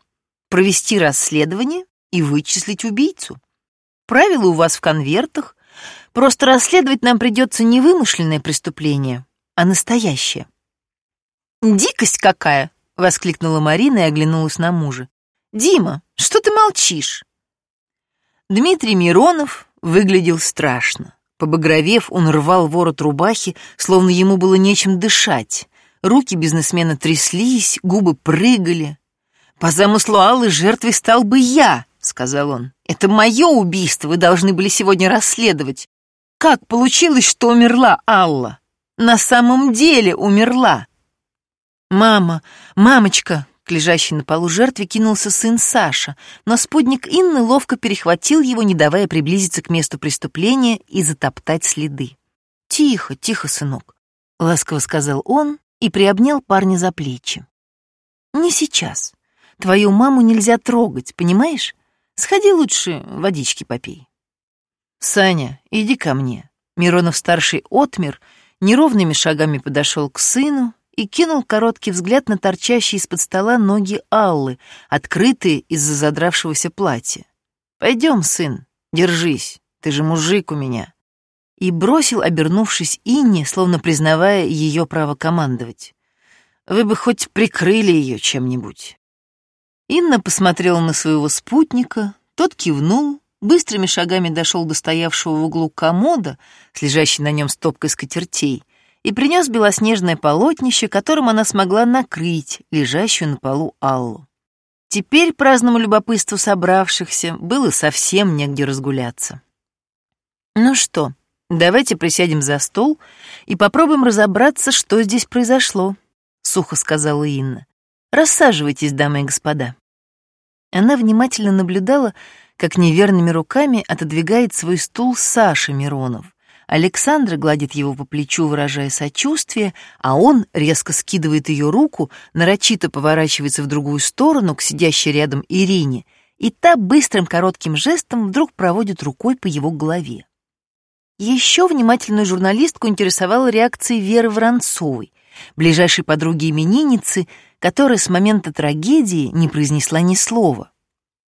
Провести расследование и вычислить убийцу. Правила у вас в конвертах. Просто расследовать нам придется не вымышленное преступление, а настоящее. Дикость какая! воскликнула Марина и оглянулась на мужа. Дима, что ты молчишь? Дмитрий Миронов выглядел страшно. Побагровев, он рвал ворот рубахи, словно ему было нечем дышать. Руки бизнесмена тряслись, губы прыгали. «По замыслу Аллы жертвой стал бы я», — сказал он. «Это мое убийство вы должны были сегодня расследовать. Как получилось, что умерла Алла? На самом деле умерла». «Мама, мамочка!» Лежащей на полу жертве кинулся сын Саша, но спутник Инны ловко перехватил его, не давая приблизиться к месту преступления и затоптать следы. «Тихо, тихо, сынок», — ласково сказал он и приобнял парня за плечи. «Не сейчас. Твою маму нельзя трогать, понимаешь? Сходи лучше водички попей». «Саня, иди ко мне». Миронов-старший отмер, неровными шагами подошел к сыну и кинул короткий взгляд на торчащие из-под стола ноги Аллы, открытые из-за задравшегося платья. «Пойдем, сын, держись, ты же мужик у меня». И бросил, обернувшись Инне, словно признавая ее право командовать. «Вы бы хоть прикрыли ее чем-нибудь». Инна посмотрела на своего спутника, тот кивнул, быстрыми шагами дошел до стоявшего в углу комода с лежащей на нем стопкой скатертей и принес белоснежное полотнище, которым она смогла накрыть лежащую на полу Аллу. Теперь праздному любопытству собравшихся было совсем негде разгуляться. Ну что, давайте присядем за стол и попробуем разобраться, что здесь произошло, сухо сказала Инна. Рассаживайтесь, дамы и господа. Она внимательно наблюдала, как неверными руками отодвигает свой стул Саша Миронов. Александра гладит его по плечу, выражая сочувствие, а он резко скидывает ее руку, нарочито поворачивается в другую сторону к сидящей рядом Ирине, и та быстрым коротким жестом вдруг проводит рукой по его голове. Еще внимательную журналистку интересовала реакция Веры Воронцовой, ближайшей подруги именинницы, которая с момента трагедии не произнесла ни слова.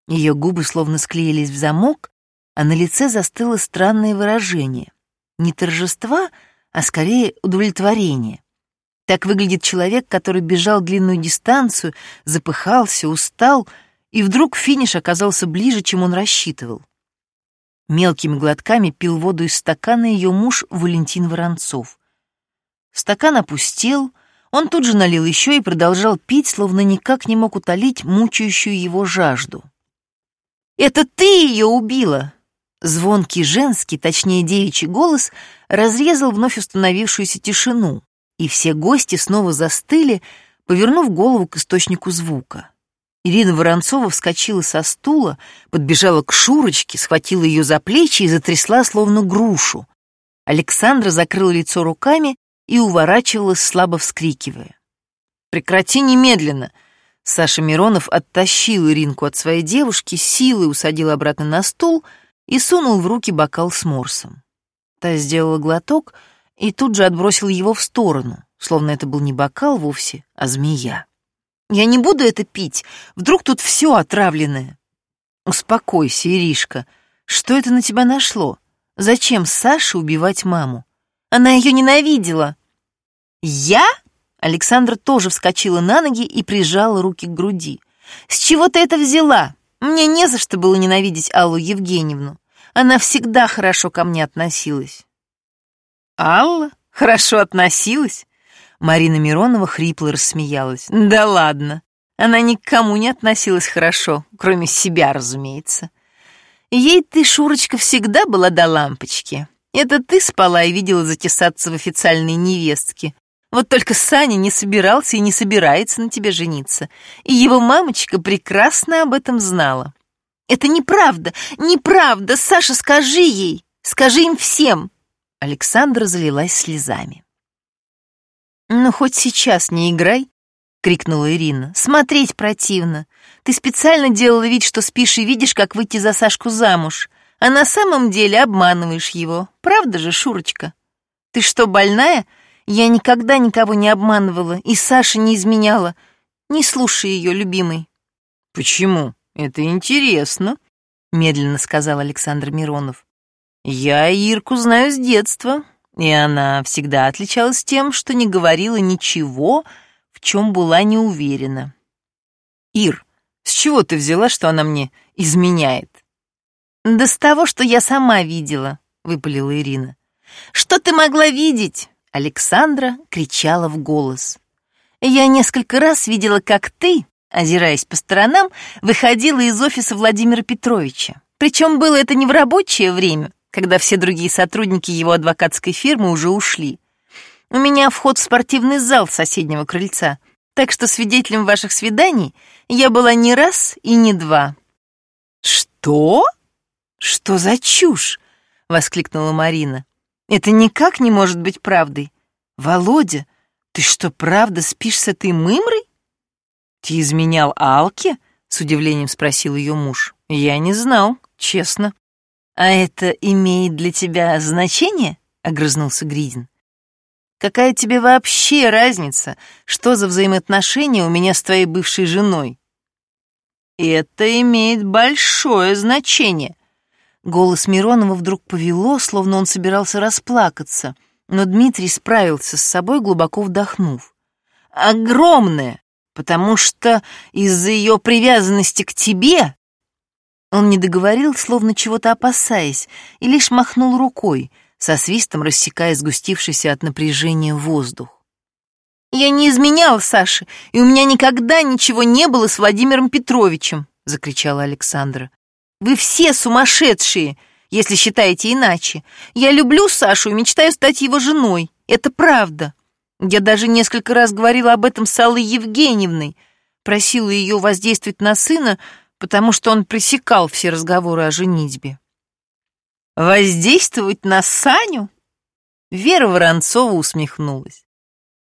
Ее губы словно склеились в замок, а на лице застыло странное выражение не торжества, а скорее удовлетворения. Так выглядит человек, который бежал длинную дистанцию, запыхался, устал, и вдруг финиш оказался ближе, чем он рассчитывал. Мелкими глотками пил воду из стакана ее муж Валентин Воронцов. Стакан опустел, он тут же налил еще и продолжал пить, словно никак не мог утолить мучающую его жажду. «Это ты ее убила!» Звонкий женский, точнее девичий голос разрезал вновь установившуюся тишину, и все гости снова застыли, повернув голову к источнику звука. Ирина Воронцова вскочила со стула, подбежала к Шурочке, схватила ее за плечи и затрясла, словно грушу. Александра закрыла лицо руками и уворачивалась, слабо вскрикивая. «Прекрати немедленно!» Саша Миронов оттащил Иринку от своей девушки, силой усадил обратно на стул — и сунул в руки бокал с морсом. Та сделала глоток и тут же отбросил его в сторону, словно это был не бокал вовсе, а змея. «Я не буду это пить, вдруг тут все отравленное». «Успокойся, Иришка, что это на тебя нашло? Зачем Саше убивать маму? Она ее ненавидела». «Я?» Александра тоже вскочила на ноги и прижала руки к груди. «С чего ты это взяла? Мне не за что было ненавидеть Аллу Евгеньевну. Она всегда хорошо ко мне относилась. Алла хорошо относилась? Марина Миронова хрипло рассмеялась. Да ладно. Она никому не относилась хорошо, кроме себя, разумеется. Ей ты, Шурочка, всегда была до лампочки. Это ты спала и видела затесаться в официальной невестке. Вот только Саня не собирался и не собирается на тебе жениться. И его мамочка прекрасно об этом знала. «Это неправда! Неправда! Саша, скажи ей! Скажи им всем!» Александра залилась слезами. «Ну, хоть сейчас не играй!» — крикнула Ирина. «Смотреть противно. Ты специально делала вид, что спишь и видишь, как выйти за Сашку замуж, а на самом деле обманываешь его. Правда же, Шурочка? Ты что, больная?» Я никогда никого не обманывала, и Саша не изменяла. Не слушай ее, любимый. Почему? Это интересно, медленно сказал Александр Миронов. Я Ирку знаю с детства, и она всегда отличалась тем, что не говорила ничего, в чем была не уверена. Ир, с чего ты взяла, что она мне изменяет? Да с того, что я сама видела, выпалила Ирина. Что ты могла видеть? Александра кричала в голос. «Я несколько раз видела, как ты, озираясь по сторонам, выходила из офиса Владимира Петровича. Причем было это не в рабочее время, когда все другие сотрудники его адвокатской фирмы уже ушли. У меня вход в спортивный зал соседнего крыльца, так что свидетелем ваших свиданий я была не раз и не два». «Что? Что за чушь?» — воскликнула Марина. Это никак не может быть правдой. Володя, ты что, правда спишь с этой мымрой? Ты изменял Алке? С удивлением спросил ее муж. Я не знал, честно. А это имеет для тебя значение? Огрызнулся Гридин. Какая тебе вообще разница, что за взаимоотношения у меня с твоей бывшей женой? Это имеет большое значение, Голос Миронова вдруг повело, словно он собирался расплакаться, но Дмитрий справился с собой, глубоко вдохнув. «Огромное! потому что из-за ее привязанности к тебе...» Он не договорил, словно чего-то опасаясь, и лишь махнул рукой, со свистом рассекая сгустившийся от напряжения воздух. «Я не изменял Саше, и у меня никогда ничего не было с Владимиром Петровичем», — закричала Александра. «Вы все сумасшедшие, если считаете иначе. Я люблю Сашу и мечтаю стать его женой. Это правда. Я даже несколько раз говорила об этом с Аллой Евгеньевной, просила ее воздействовать на сына, потому что он пресекал все разговоры о женитьбе. «Воздействовать на Саню?» Вера Воронцова усмехнулась.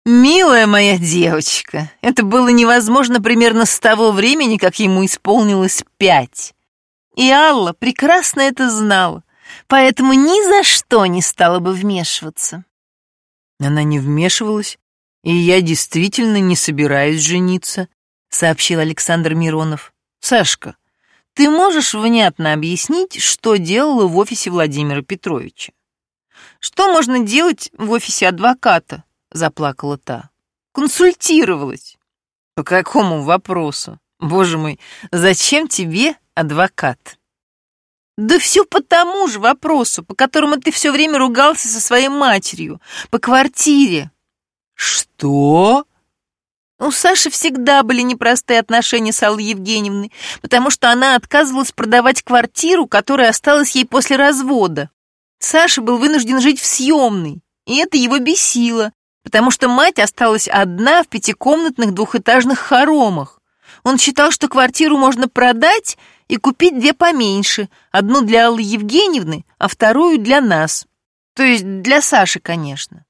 «Милая моя девочка, это было невозможно примерно с того времени, как ему исполнилось пять. И Алла прекрасно это знала, поэтому ни за что не стала бы вмешиваться. Она не вмешивалась, и я действительно не собираюсь жениться, сообщил Александр Миронов. Сашка, ты можешь внятно объяснить, что делала в офисе Владимира Петровича? Что можно делать в офисе адвоката? заплакала та. Консультировалась. По какому вопросу? Боже мой, зачем тебе адвокат? Да все по тому же вопросу, по которому ты все время ругался со своей матерью, по квартире. Что? У Саши всегда были непростые отношения с Аллой Евгеньевной, потому что она отказывалась продавать квартиру, которая осталась ей после развода. Саша был вынужден жить в съемной, и это его бесило, потому что мать осталась одна в пятикомнатных двухэтажных хоромах. Он считал, что квартиру можно продать и купить две поменьше, одну для Аллы Евгеньевны, а вторую для нас. То есть для Саши, конечно.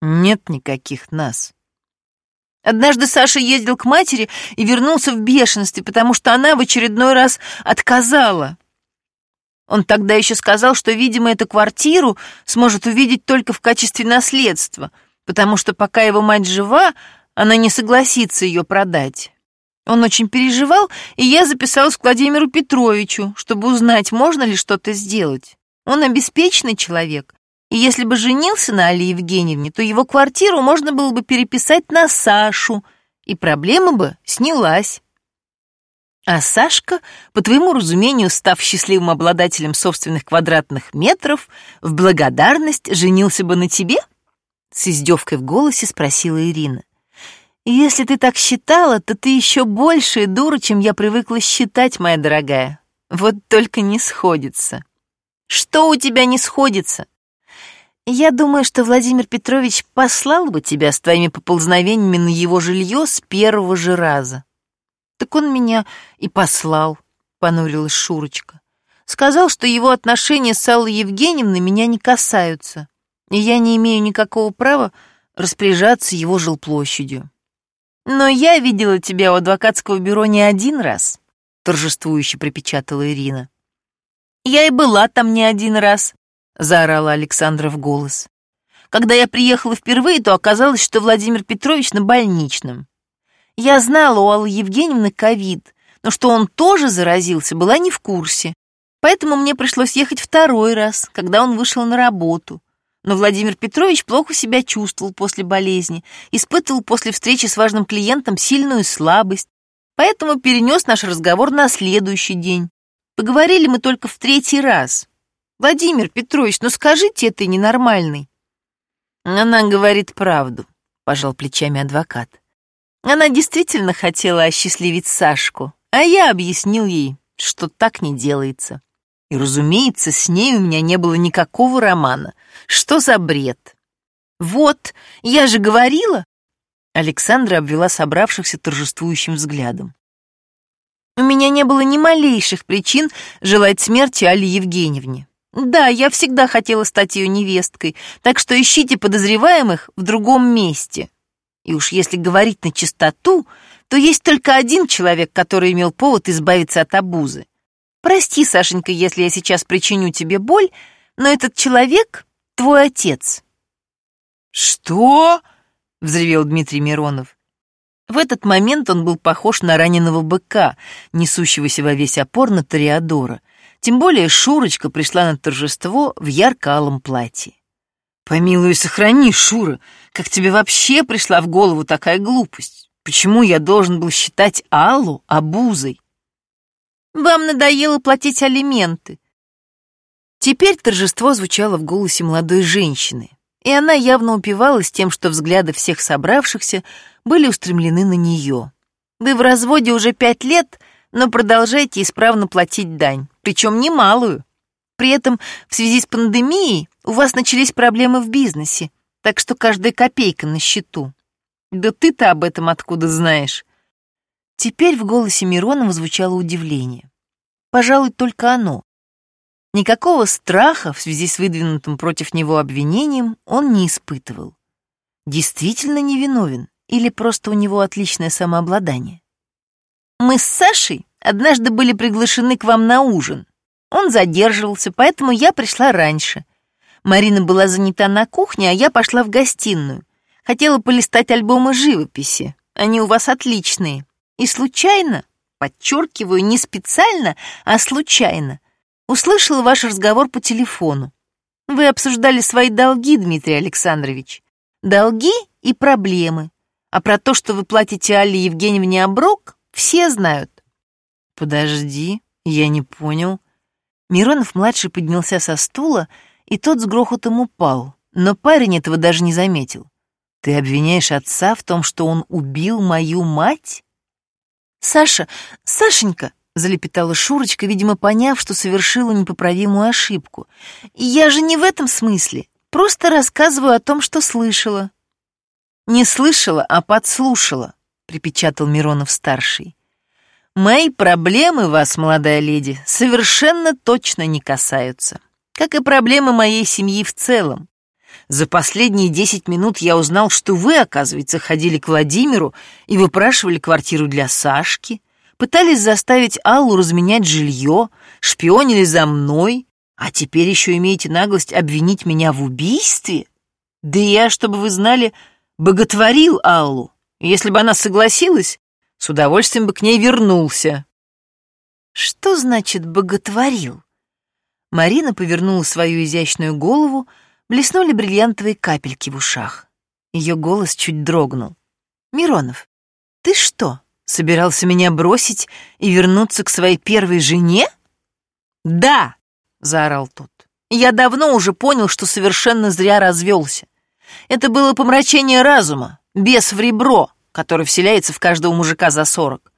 Нет никаких нас. Однажды Саша ездил к матери и вернулся в бешенстве, потому что она в очередной раз отказала. Он тогда еще сказал, что, видимо, эту квартиру сможет увидеть только в качестве наследства, потому что пока его мать жива, она не согласится ее продать. Он очень переживал, и я записалась к Владимиру Петровичу, чтобы узнать, можно ли что-то сделать. Он обеспеченный человек, и если бы женился на Али Евгеньевне, то его квартиру можно было бы переписать на Сашу, и проблема бы снялась. А Сашка, по твоему разумению, став счастливым обладателем собственных квадратных метров, в благодарность женился бы на тебе? С издевкой в голосе спросила Ирина. «Если ты так считала, то ты еще большая дура, чем я привыкла считать, моя дорогая. Вот только не сходится». «Что у тебя не сходится?» «Я думаю, что Владимир Петрович послал бы тебя с твоими поползновениями на его жилье с первого же раза». «Так он меня и послал», — понурилась Шурочка. «Сказал, что его отношения с Аллой Евгеньевной меня не касаются, и я не имею никакого права распоряжаться его жилплощадью». «Но я видела тебя у адвокатского бюро не один раз», — торжествующе припечатала Ирина. «Я и была там не один раз», — заорала Александра в голос. «Когда я приехала впервые, то оказалось, что Владимир Петрович на больничном. Я знала у Аллы Евгеньевны ковид, но что он тоже заразился, была не в курсе. Поэтому мне пришлось ехать второй раз, когда он вышел на работу. Но Владимир Петрович плохо себя чувствовал после болезни, испытывал после встречи с важным клиентом сильную слабость, поэтому перенес наш разговор на следующий день. Поговорили мы только в третий раз. Владимир Петрович, ну скажите, ты ненормальный. Она говорит правду, пожал плечами адвокат. Она действительно хотела осчастливить Сашку, а я объяснил ей, что так не делается. И, разумеется, с ней у меня не было никакого романа. Что за бред? Вот, я же говорила. Александра обвела собравшихся торжествующим взглядом. У меня не было ни малейших причин желать смерти Али Евгеньевне. Да, я всегда хотела стать ее невесткой, так что ищите подозреваемых в другом месте. И уж если говорить на чистоту, то есть только один человек, который имел повод избавиться от обузы. Прости, Сашенька, если я сейчас причиню тебе боль, но этот человек — твой отец». «Что?» — взревел Дмитрий Миронов. В этот момент он был похож на раненого быка, несущегося во весь опор на Тореадора. Тем более Шурочка пришла на торжество в ярко-алом платье. «Помилуй, сохрани, Шура, как тебе вообще пришла в голову такая глупость? Почему я должен был считать Аллу обузой? Вам надоело платить алименты. Теперь торжество звучало в голосе молодой женщины, и она явно упивалась тем, что взгляды всех собравшихся были устремлены на нее. Вы в разводе уже пять лет, но продолжаете исправно платить дань, причем немалую. При этом в связи с пандемией у вас начались проблемы в бизнесе, так что каждая копейка на счету. Да ты-то об этом откуда знаешь? Теперь в голосе Миронова звучало удивление. Пожалуй, только оно. Никакого страха в связи с выдвинутым против него обвинением он не испытывал. Действительно невиновен или просто у него отличное самообладание? Мы с Сашей однажды были приглашены к вам на ужин. Он задерживался, поэтому я пришла раньше. Марина была занята на кухне, а я пошла в гостиную. Хотела полистать альбомы живописи. Они у вас отличные. И случайно, подчеркиваю, не специально, а случайно, услышала ваш разговор по телефону. Вы обсуждали свои долги, Дмитрий Александрович. Долги и проблемы. А про то, что вы платите Алле Евгеньевне оброк, все знают. Подожди, я не понял. Миронов-младший поднялся со стула, и тот с грохотом упал, но парень этого даже не заметил. Ты обвиняешь отца в том, что он убил мою мать? Саша, Сашенька, залепетала Шурочка, видимо, поняв, что совершила непоправимую ошибку. «Я же не в этом смысле. Просто рассказываю о том, что слышала». «Не слышала, а подслушала», — припечатал Миронов-старший. «Мои проблемы вас, молодая леди, совершенно точно не касаются, как и проблемы моей семьи в целом. За последние десять минут я узнал, что вы, оказывается, ходили к Владимиру и выпрашивали квартиру для Сашки, пытались заставить Аллу разменять жилье, шпионили за мной, а теперь еще имеете наглость обвинить меня в убийстве? Да я, чтобы вы знали, боготворил Аллу. Если бы она согласилась, с удовольствием бы к ней вернулся. Что значит боготворил? Марина повернула свою изящную голову, блеснули бриллиантовые капельки в ушах. Ее голос чуть дрогнул. «Миронов, ты что, Собирался меня бросить и вернуться к своей первой жене? Да, заорал тот. Я давно уже понял, что совершенно зря развелся. Это было помрачение разума, бес в ребро, который вселяется в каждого мужика за сорок.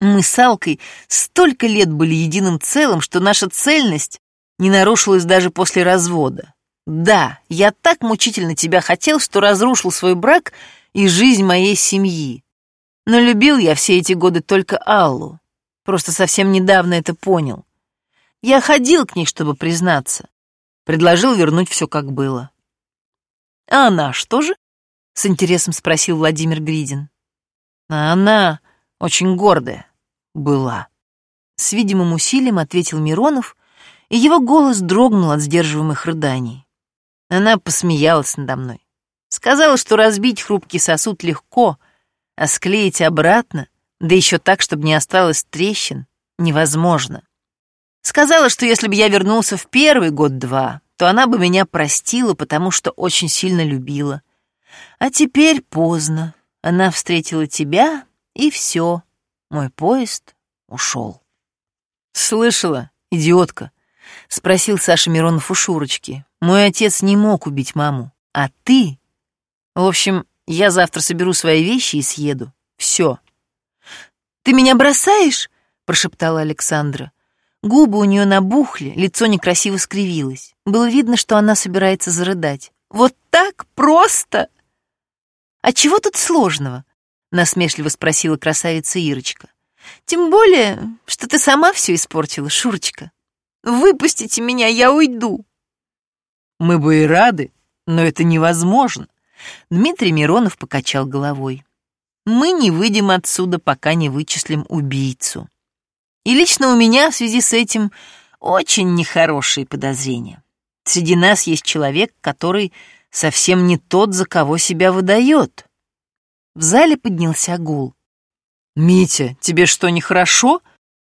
Мы с Алкой столько лет были единым целым, что наша цельность не нарушилась даже после развода. Да, я так мучительно тебя хотел, что разрушил свой брак и жизнь моей семьи. Но любил я все эти годы только Аллу. Просто совсем недавно это понял. Я ходил к ней, чтобы признаться. Предложил вернуть все, как было. «А она что же?» — с интересом спросил Владимир Гридин. «А она очень гордая была». С видимым усилием ответил Миронов, и его голос дрогнул от сдерживаемых рыданий. Она посмеялась надо мной. Сказала, что разбить хрупкий сосуд легко — а склеить обратно, да еще так, чтобы не осталось трещин, невозможно. Сказала, что если бы я вернулся в первый год-два, то она бы меня простила, потому что очень сильно любила. А теперь поздно. Она встретила тебя, и все. Мой поезд ушел. «Слышала, идиотка?» — спросил Саша Миронов у Шурочки. «Мой отец не мог убить маму, а ты...» В общем, я завтра соберу свои вещи и съеду. Все. «Ты меня бросаешь?» — прошептала Александра. Губы у нее набухли, лицо некрасиво скривилось. Было видно, что она собирается зарыдать. «Вот так просто!» «А чего тут сложного?» — насмешливо спросила красавица Ирочка. «Тем более, что ты сама все испортила, Шурочка. Выпустите меня, я уйду». «Мы бы и рады, но это невозможно», Дмитрий Миронов покачал головой. Мы не выйдем отсюда, пока не вычислим убийцу. И лично у меня в связи с этим очень нехорошие подозрения. Среди нас есть человек, который совсем не тот, за кого себя выдает. В зале поднялся гул. «Митя, тебе что, нехорошо?»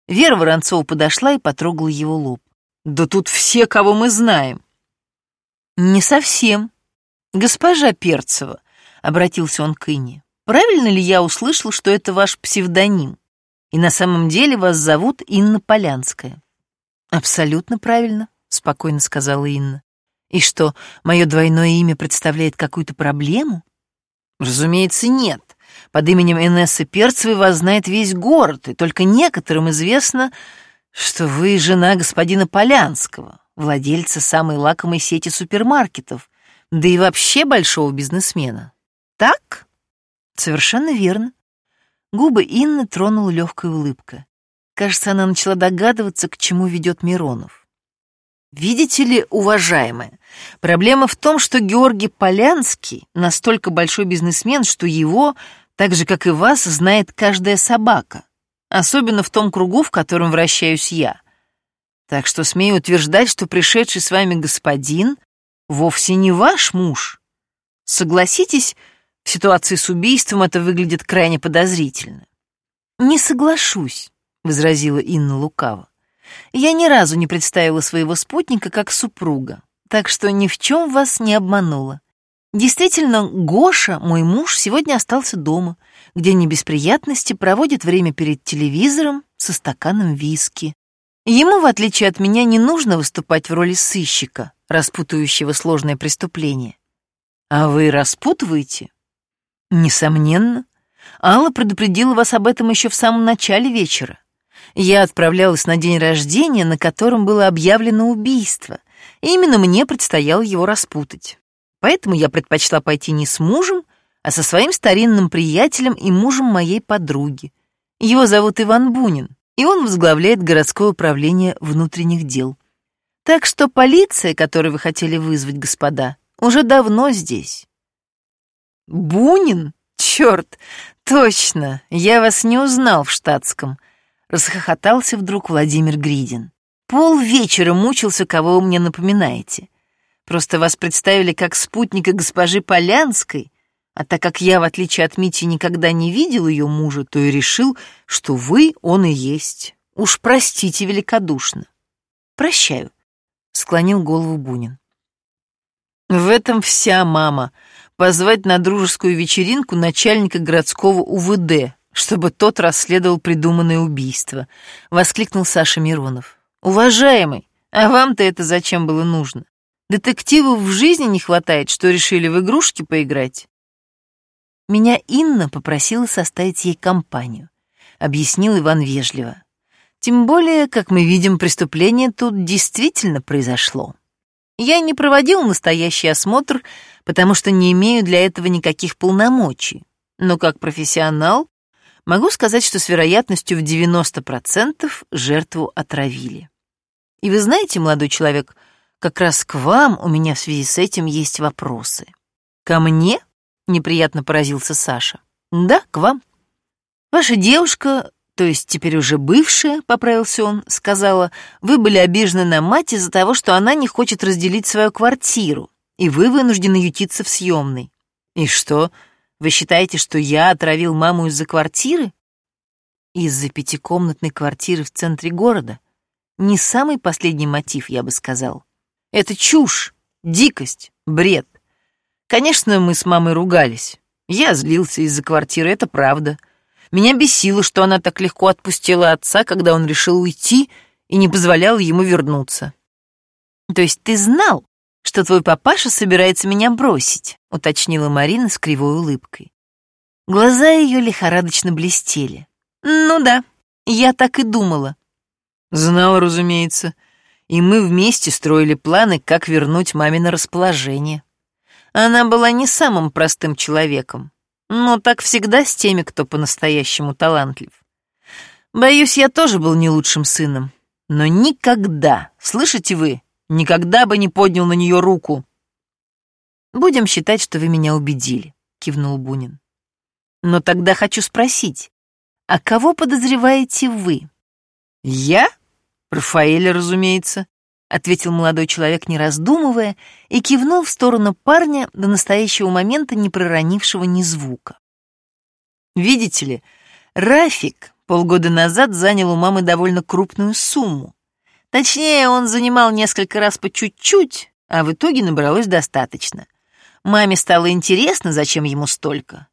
Вера Воронцова подошла и потрогала его лоб. «Да тут все, кого мы знаем». «Не совсем», «Госпожа Перцева», — обратился он к Инне, — правильно ли я услышал, что это ваш псевдоним? И на самом деле вас зовут Инна Полянская?» «Абсолютно правильно», — спокойно сказала Инна. «И что, мое двойное имя представляет какую-то проблему?» «Разумеется, нет. Под именем Инессы Перцевой вас знает весь город, и только некоторым известно, что вы жена господина Полянского, владельца самой лакомой сети супермаркетов, да и вообще большого бизнесмена. Так? Совершенно верно. Губы Инны тронула легкая улыбка. Кажется, она начала догадываться, к чему ведет Миронов. Видите ли, уважаемая, проблема в том, что Георгий Полянский настолько большой бизнесмен, что его, так же как и вас, знает каждая собака, особенно в том кругу, в котором вращаюсь я. Так что смею утверждать, что пришедший с вами господин вовсе не ваш муж. Согласитесь, в ситуации с убийством это выглядит крайне подозрительно. Не соглашусь, возразила Инна лукаво. Я ни разу не представила своего спутника как супруга, так что ни в чем вас не обманула. Действительно, Гоша, мой муж, сегодня остался дома, где не без приятности проводит время перед телевизором со стаканом виски. Ему, в отличие от меня, не нужно выступать в роли сыщика, распутывающего сложное преступление. А вы распутываете? Несомненно. Алла предупредила вас об этом еще в самом начале вечера. Я отправлялась на день рождения, на котором было объявлено убийство, и именно мне предстояло его распутать. Поэтому я предпочла пойти не с мужем, а со своим старинным приятелем и мужем моей подруги. Его зовут Иван Бунин, и он возглавляет городское управление внутренних дел. Так что полиция, которую вы хотели вызвать, господа, уже давно здесь. Бунин? Черт, точно, я вас не узнал в штатском — Расхохотался вдруг Владимир Гридин. Пол вечера мучился, кого вы мне напоминаете. Просто вас представили как спутника госпожи Полянской, а так как я, в отличие от Мити, никогда не видел ее мужа, то и решил, что вы он и есть. Уж простите великодушно. Прощаю, склонил голову Бунин. В этом вся мама. Позвать на дружескую вечеринку начальника городского УВД, чтобы тот расследовал придуманное убийство», — воскликнул Саша Миронов. «Уважаемый, а вам-то это зачем было нужно? Детективов в жизни не хватает, что решили в игрушки поиграть?» «Меня Инна попросила составить ей компанию», — объяснил Иван вежливо. «Тем более, как мы видим, преступление тут действительно произошло. Я не проводил настоящий осмотр, потому что не имею для этого никаких полномочий, но как профессионал Могу сказать, что с вероятностью в 90% жертву отравили. И вы знаете, молодой человек, как раз к вам у меня в связи с этим есть вопросы. Ко мне? Неприятно поразился Саша. Да, к вам. Ваша девушка, то есть теперь уже бывшая, поправился он, сказала, вы были обижены на мать из-за того, что она не хочет разделить свою квартиру, и вы вынуждены ютиться в съемной. И что, вы считаете, что я отравил маму из-за квартиры? Из-за пятикомнатной квартиры в центре города? Не самый последний мотив, я бы сказал. Это чушь, дикость, бред. Конечно, мы с мамой ругались. Я злился из-за квартиры, это правда. Меня бесило, что она так легко отпустила отца, когда он решил уйти и не позволял ему вернуться. То есть ты знал, что твой папаша собирается меня бросить», — уточнила Марина с кривой улыбкой. Глаза ее лихорадочно блестели. «Ну да, я так и думала». «Знала, разумеется. И мы вместе строили планы, как вернуть маме на расположение. Она была не самым простым человеком, но так всегда с теми, кто по-настоящему талантлив. Боюсь, я тоже был не лучшим сыном, но никогда, слышите вы, Никогда бы не поднял на нее руку. Будем считать, что вы меня убедили, кивнул Бунин. Но тогда хочу спросить, а кого подозреваете вы? Я? Рафаэля, разумеется, ответил молодой человек, не раздумывая, и кивнул в сторону парня до настоящего момента не проронившего ни звука. Видите ли, Рафик полгода назад занял у мамы довольно крупную сумму, Точнее, он занимал несколько раз по чуть-чуть, а в итоге набралось достаточно. Маме стало интересно, зачем ему столько.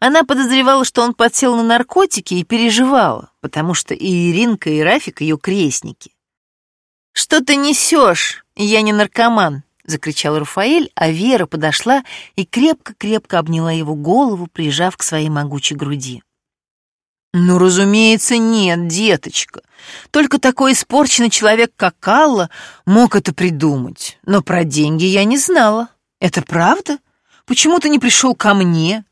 Она подозревала, что он подсел на наркотики и переживала, потому что и Иринка, и Рафик ее крестники. «Что ты несешь? Я не наркоман!» — закричал Рафаэль, а Вера подошла и крепко-крепко обняла его голову, прижав к своей могучей груди. «Ну, разумеется, нет, деточка. Только такой испорченный человек, как Алла, мог это придумать. Но про деньги я не знала. Это правда? Почему ты не пришел ко мне?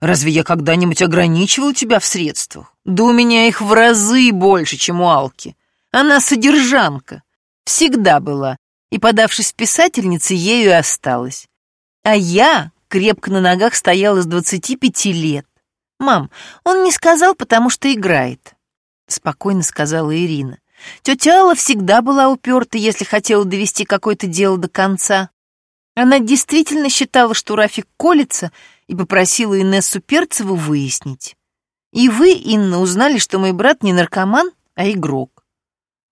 Разве я когда-нибудь ограничивал тебя в средствах? Да у меня их в разы больше, чем у Алки. Она содержанка. Всегда была. И, подавшись писательнице, ею и осталась. А я крепко на ногах стояла с двадцати пяти лет. «Мам, он не сказал, потому что играет», — спокойно сказала Ирина. Тетя Алла всегда была уперта, если хотела довести какое-то дело до конца. Она действительно считала, что Рафик колется, и попросила Инессу Перцеву выяснить. И вы, Инна, узнали, что мой брат не наркоман, а игрок.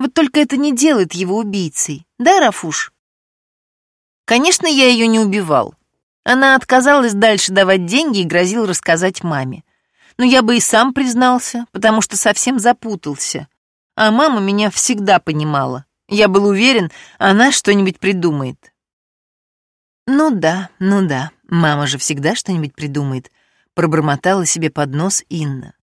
Вот только это не делает его убийцей, да, Рафуш? Конечно, я ее не убивал. Она отказалась дальше давать деньги и грозила рассказать маме. Но я бы и сам признался, потому что совсем запутался. А мама меня всегда понимала. Я был уверен, она что-нибудь придумает. Ну да, ну да, мама же всегда что-нибудь придумает, пробормотала себе под нос Инна.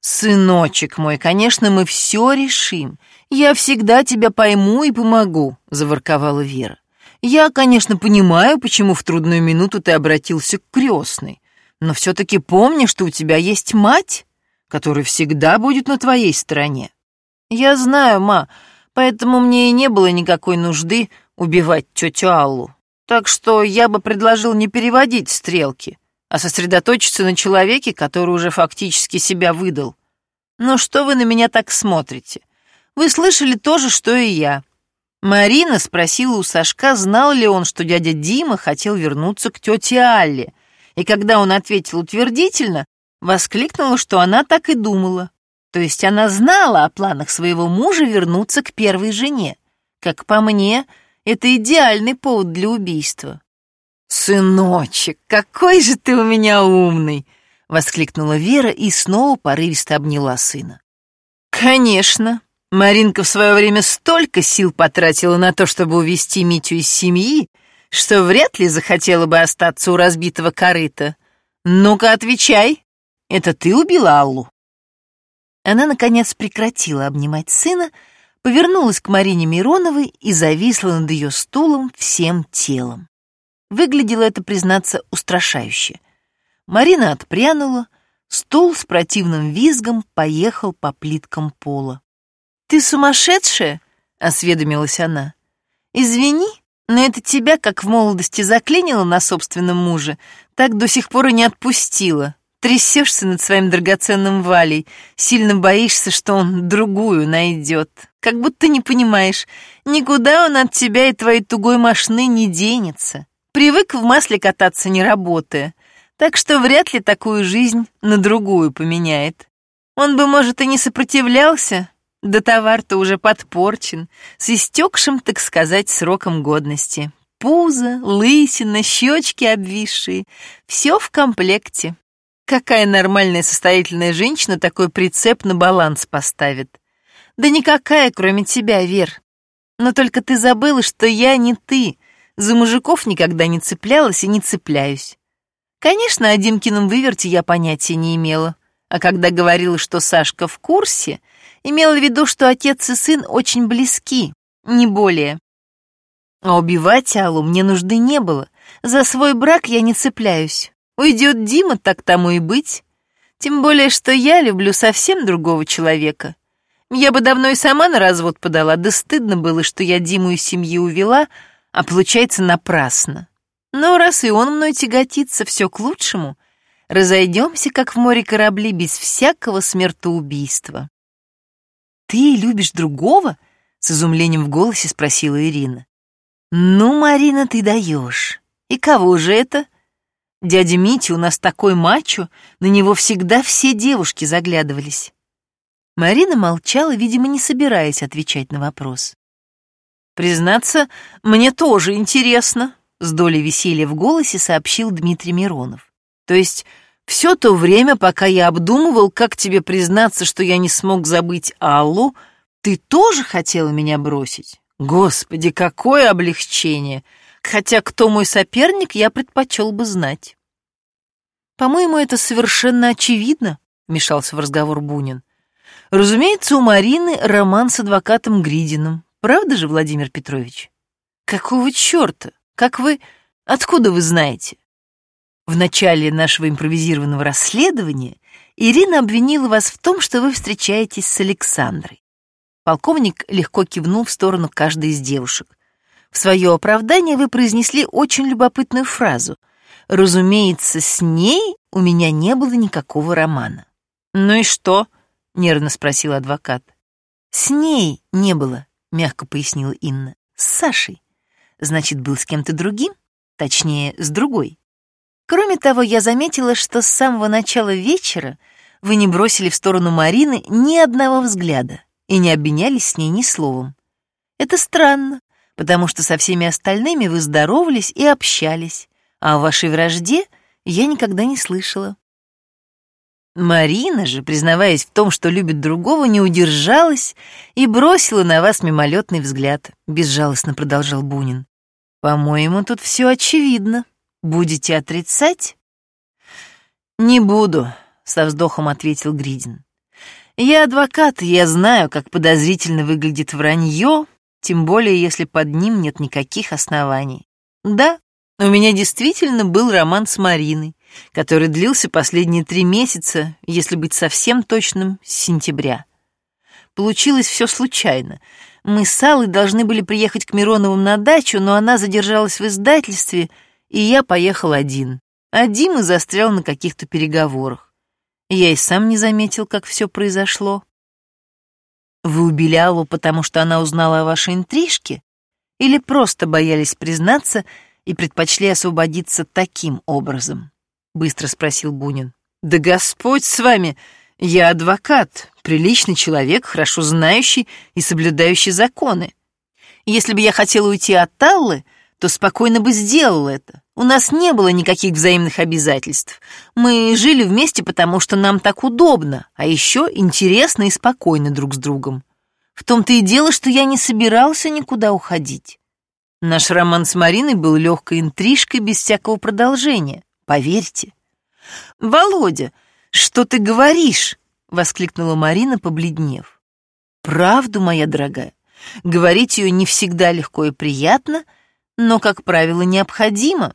«Сыночек мой, конечно, мы все решим. Я всегда тебя пойму и помогу», — заворковала Вера. «Я, конечно, понимаю, почему в трудную минуту ты обратился к крестной, но все-таки помни, что у тебя есть мать, которая всегда будет на твоей стороне. Я знаю, ма, поэтому мне и не было никакой нужды убивать тетю Аллу. Так что я бы предложил не переводить стрелки, а сосредоточиться на человеке, который уже фактически себя выдал. Но что вы на меня так смотрите? Вы слышали то же, что и я. Марина спросила у Сашка, знал ли он, что дядя Дима хотел вернуться к тете Алле, и когда он ответил утвердительно, воскликнула, что она так и думала. То есть она знала о планах своего мужа вернуться к первой жене. Как по мне, это идеальный повод для убийства. «Сыночек, какой же ты у меня умный!» — воскликнула Вера и снова порывисто обняла сына. «Конечно. Маринка в свое время столько сил потратила на то, чтобы увести Митю из семьи, что вряд ли захотела бы остаться у разбитого корыта. Ну-ка, отвечай. Это ты убила Аллу?» Она, наконец, прекратила обнимать сына, повернулась к Марине Мироновой и зависла над ее стулом всем телом. Выглядело это, признаться, устрашающе. Марина отпрянула, стул с противным визгом поехал по плиткам пола. «Ты сумасшедшая?» — осведомилась она. «Извини, но это тебя, как в молодости заклинило на собственном муже, так до сих пор и не отпустила. Трясешься над своим драгоценным Валей, сильно боишься, что он другую найдет. Как будто не понимаешь, никуда он от тебя и твоей тугой мошны не денется. Привык в масле кататься, не работая, так что вряд ли такую жизнь на другую поменяет. Он бы, может, и не сопротивлялся, да товар-то уже подпорчен, с истекшим, так сказать, сроком годности. Пузо, лысина, щечки обвисшие — все в комплекте. Какая нормальная состоятельная женщина такой прицеп на баланс поставит? Да никакая, кроме тебя, Вер. Но только ты забыла, что я не ты. За мужиков никогда не цеплялась и не цепляюсь. Конечно, о Димкином выверте я понятия не имела. А когда говорила, что Сашка в курсе, имела в виду, что отец и сын очень близки, не более. А убивать Аллу мне нужды не было. За свой брак я не цепляюсь. Уйдет Дима, так тому и быть. Тем более, что я люблю совсем другого человека. Я бы давно и сама на развод подала, да стыдно было, что я Диму из семьи увела, а получается напрасно. Но раз и он мной тяготится, все к лучшему. Разойдемся, как в море корабли, без всякого смертоубийства. «Ты любишь другого?» — с изумлением в голосе спросила Ирина. «Ну, Марина, ты даешь. И кого же это?» Дядя Митя у нас такой мачо, на него всегда все девушки заглядывались. Марина молчала, видимо, не собираясь отвечать на вопрос. «Признаться, мне тоже интересно», — с долей веселья в голосе сообщил Дмитрий Миронов. «То есть, Все то время, пока я обдумывал, как тебе признаться, что я не смог забыть Аллу, ты тоже хотела меня бросить? Господи, какое облегчение! Хотя кто мой соперник, я предпочел бы знать. По-моему, это совершенно очевидно, вмешался в разговор Бунин. Разумеется, у Марины роман с адвокатом Гридиным. Правда же, Владимир Петрович? Какого черта? Как вы... Откуда вы знаете? В начале нашего импровизированного расследования Ирина обвинила вас в том, что вы встречаетесь с Александрой. Полковник легко кивнул в сторону каждой из девушек. В свое оправдание вы произнесли очень любопытную фразу. «Разумеется, с ней у меня не было никакого романа». «Ну и что?» — нервно спросил адвокат. «С ней не было», — мягко пояснила Инна. «С Сашей. Значит, был с кем-то другим? Точнее, с другой. Кроме того, я заметила, что с самого начала вечера вы не бросили в сторону Марины ни одного взгляда и не обменялись с ней ни словом. Это странно, потому что со всеми остальными вы здоровались и общались, а о вашей вражде я никогда не слышала. Марина же, признаваясь в том, что любит другого, не удержалась и бросила на вас мимолетный взгляд, безжалостно продолжал Бунин. По-моему, тут все очевидно. Будете отрицать? Не буду, со вздохом ответил Гридин. Я адвокат, я знаю, как подозрительно выглядит вранье, тем более если под ним нет никаких оснований. Да, у меня действительно был роман с Мариной, который длился последние три месяца, если быть совсем точным, с сентября. Получилось все случайно. Мы с Аллой должны были приехать к Мироновым на дачу, но она задержалась в издательстве, и я поехал один. А Дима застрял на каких-то переговорах. Я и сам не заметил, как все произошло. Вы убили Аллу, потому что она узнала о вашей интрижке? Или просто боялись признаться и предпочли освободиться таким образом? Быстро спросил Бунин. Да Господь с вами! Я адвокат, приличный человек, хорошо знающий и соблюдающий законы. Если бы я хотела уйти от Аллы, то спокойно бы сделал это. У нас не было никаких взаимных обязательств. Мы жили вместе, потому что нам так удобно, а еще интересно и спокойно друг с другом. В том-то и дело, что я не собирался никуда уходить. Наш роман с Мариной был легкой интрижкой без всякого продолжения, поверьте. «Володя, что ты говоришь?» — воскликнула Марина, побледнев. «Правду, моя дорогая. Говорить ее не всегда легко и приятно — но, как правило, необходимо.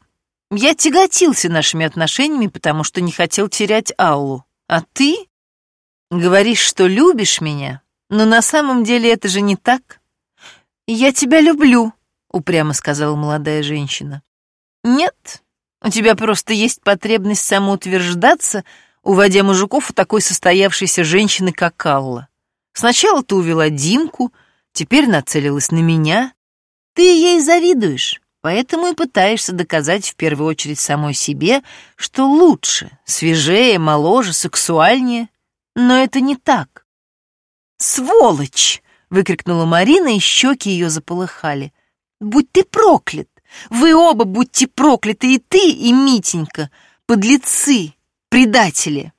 Я тяготился нашими отношениями, потому что не хотел терять Аллу. А ты говоришь, что любишь меня, но на самом деле это же не так. Я тебя люблю, упрямо сказала молодая женщина. Нет, у тебя просто есть потребность самоутверждаться, уводя мужиков у такой состоявшейся женщины, как Алла. Сначала ты увела Димку, теперь нацелилась на меня. Ты ей завидуешь, поэтому и пытаешься доказать в первую очередь самой себе, что лучше, свежее, моложе, сексуальнее. Но это не так. «Сволочь!» — выкрикнула Марина, и щеки ее заполыхали. «Будь ты проклят! Вы оба будьте прокляты, и ты, и Митенька, подлецы, предатели!»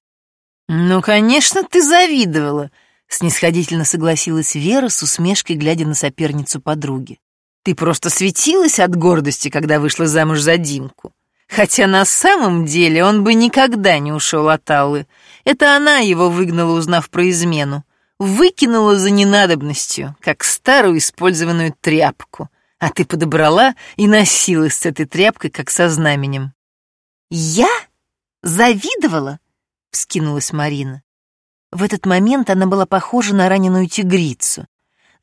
«Ну, конечно, ты завидовала!» — снисходительно согласилась Вера с усмешкой, глядя на соперницу подруги. Ты просто светилась от гордости, когда вышла замуж за Димку. Хотя на самом деле он бы никогда не ушел от Аллы. Это она его выгнала, узнав про измену. Выкинула за ненадобностью, как старую использованную тряпку. А ты подобрала и носилась с этой тряпкой, как со знаменем. «Я? Завидовала?» — вскинулась Марина. В этот момент она была похожа на раненую тигрицу.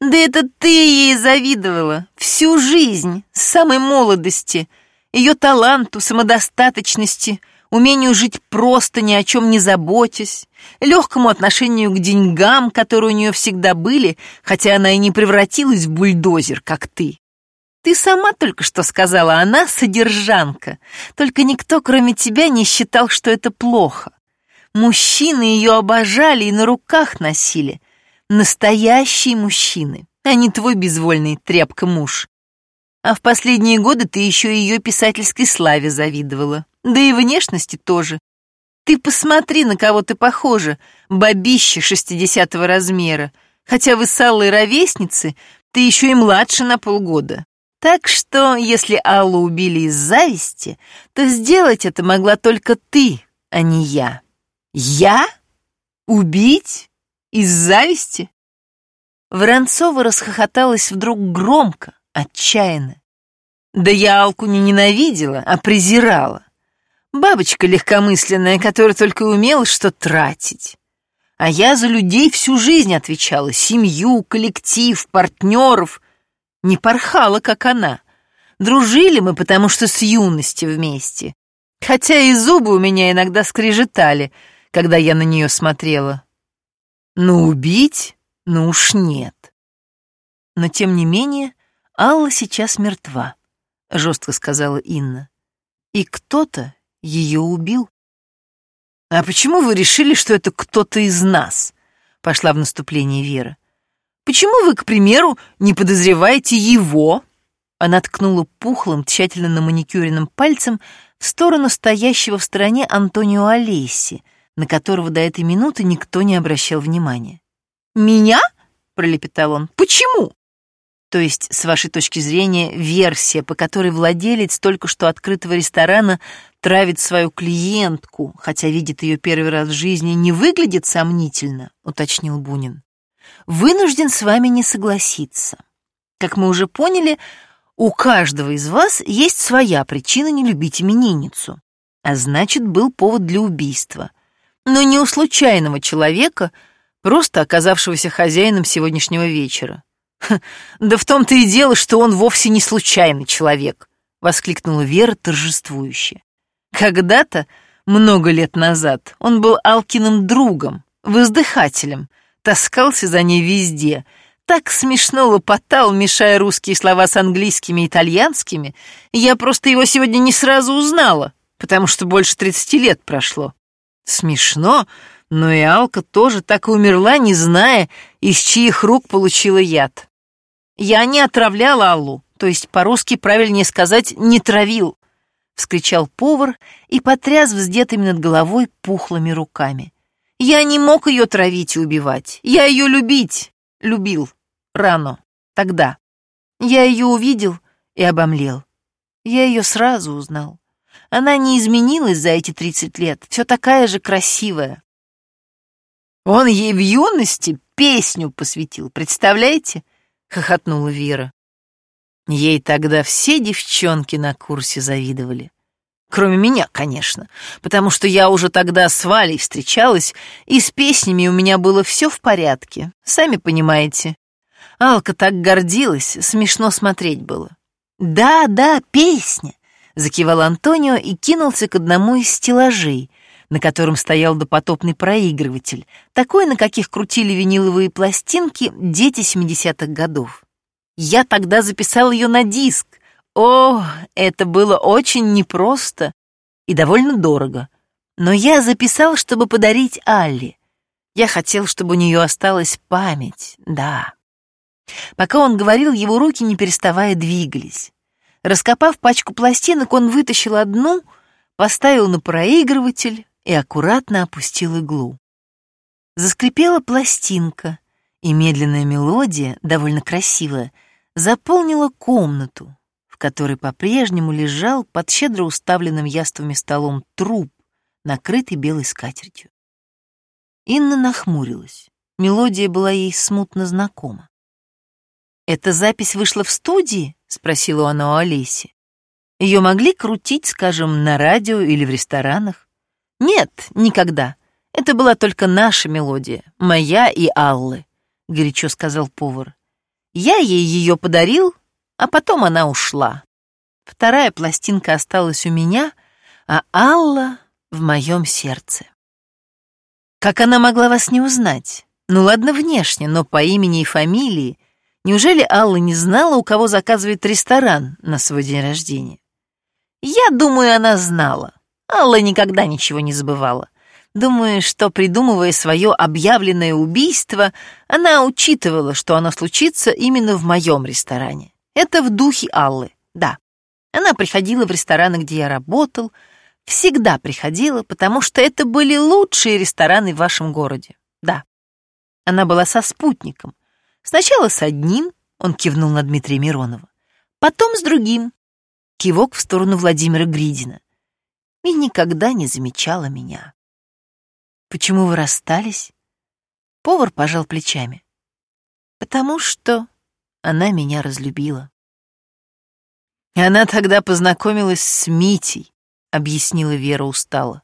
Да это ты ей завидовала всю жизнь, с самой молодости, ее таланту, самодостаточности, умению жить просто, ни о чем не заботясь, легкому отношению к деньгам, которые у нее всегда были, хотя она и не превратилась в бульдозер, как ты. Ты сама только что сказала, она содержанка, только никто, кроме тебя, не считал, что это плохо. Мужчины ее обожали и на руках носили, Настоящие мужчины, а не твой безвольный тряпка-муж. А в последние годы ты еще ее писательской славе завидовала. Да и внешности тоже. Ты посмотри, на кого ты похожа, бабище шестидесятого размера. Хотя вы с Аллой ровесницы, ты еще и младше на полгода. Так что, если Аллу убили из зависти, то сделать это могла только ты, а не я. Я? Убить? Из зависти? Воронцова расхохоталась вдруг громко, отчаянно. Да я Алку не ненавидела, а презирала. Бабочка легкомысленная, которая только умела что тратить. А я за людей всю жизнь отвечала, семью, коллектив, партнеров. Не порхала, как она. Дружили мы, потому что с юности вместе. Хотя и зубы у меня иногда скрежетали, когда я на нее смотрела. Но убить? Ну уж нет. Но тем не менее, Алла сейчас мертва, жестко сказала Инна. И кто-то ее убил. «А почему вы решили, что это кто-то из нас?» — пошла в наступление Вера. «Почему вы, к примеру, не подозреваете его?» Она ткнула пухлым, тщательно на маникюренным пальцем в сторону стоящего в стороне Антонио Олеси, на которого до этой минуты никто не обращал внимания. «Меня?» — пролепетал он. «Почему?» То есть, с вашей точки зрения, версия, по которой владелец только что открытого ресторана травит свою клиентку, хотя видит ее первый раз в жизни, не выглядит сомнительно, уточнил Бунин. Вынужден с вами не согласиться. Как мы уже поняли, у каждого из вас есть своя причина не любить именинницу, а значит, был повод для убийства. Но не у случайного человека, просто оказавшегося хозяином сегодняшнего вечера. «Да в том-то и дело, что он вовсе не случайный человек», — воскликнула Вера торжествующе. «Когда-то, много лет назад, он был Алкиным другом, воздыхателем, таскался за ней везде, так смешно лопотал, мешая русские слова с английскими и итальянскими, я просто его сегодня не сразу узнала, потому что больше тридцати лет прошло. Смешно, но и Алка тоже так и умерла, не зная, из чьих рук получила яд. Я не отравляла Аллу, то есть по-русски правильнее сказать «не травил», — вскричал повар и потряс вздетыми над головой пухлыми руками. Я не мог ее травить и убивать. Я ее любить. Любил. Рано. Тогда. Я ее увидел и обомлел. Я ее сразу узнал. Она не изменилась за эти тридцать лет, все такая же красивая. Он ей в юности песню посвятил, представляете? — хохотнула Вера. Ей тогда все девчонки на курсе завидовали. Кроме меня, конечно, потому что я уже тогда с Валей встречалась, и с песнями у меня было все в порядке, сами понимаете. Алка так гордилась, смешно смотреть было. «Да, да, песня!» — закивал Антонио и кинулся к одному из стеллажей, на котором стоял допотопный проигрыватель, такой, на каких крутили виниловые пластинки дети 70-х годов. Я тогда записал ее на диск. О, это было очень непросто и довольно дорого. Но я записал, чтобы подарить Алле. Я хотел, чтобы у нее осталась память, да. Пока он говорил, его руки, не переставая, двигались. Раскопав пачку пластинок, он вытащил одну, поставил на проигрыватель, и аккуратно опустил иглу. Заскрипела пластинка, и медленная мелодия, довольно красивая, заполнила комнату, в которой по-прежнему лежал под щедро уставленным яствами столом труп, накрытый белой скатертью. Инна нахмурилась. Мелодия была ей смутно знакома. «Эта запись вышла в студии?» — спросила она у Олеси. «Ее могли крутить, скажем, на радио или в ресторанах?» «Нет, никогда. Это была только наша мелодия, моя и Аллы», — горячо сказал повар. «Я ей ее подарил, а потом она ушла. Вторая пластинка осталась у меня, а Алла в моем сердце». «Как она могла вас не узнать? Ну ладно, внешне, но по имени и фамилии. Неужели Алла не знала, у кого заказывает ресторан на свой день рождения?» «Я думаю, она знала. Алла никогда ничего не забывала. Думаю, что, придумывая свое объявленное убийство, она учитывала, что оно случится именно в моем ресторане. Это в духе Аллы, да. Она приходила в рестораны, где я работал, всегда приходила, потому что это были лучшие рестораны в вашем городе. Да. Она была со спутником. Сначала с одним, он кивнул на Дмитрия Миронова, потом с другим, кивок в сторону Владимира Гридина. И никогда не замечала меня. Почему вы расстались? Повар пожал плечами. Потому что она меня разлюбила. Она тогда познакомилась с Митей, объяснила Вера устало.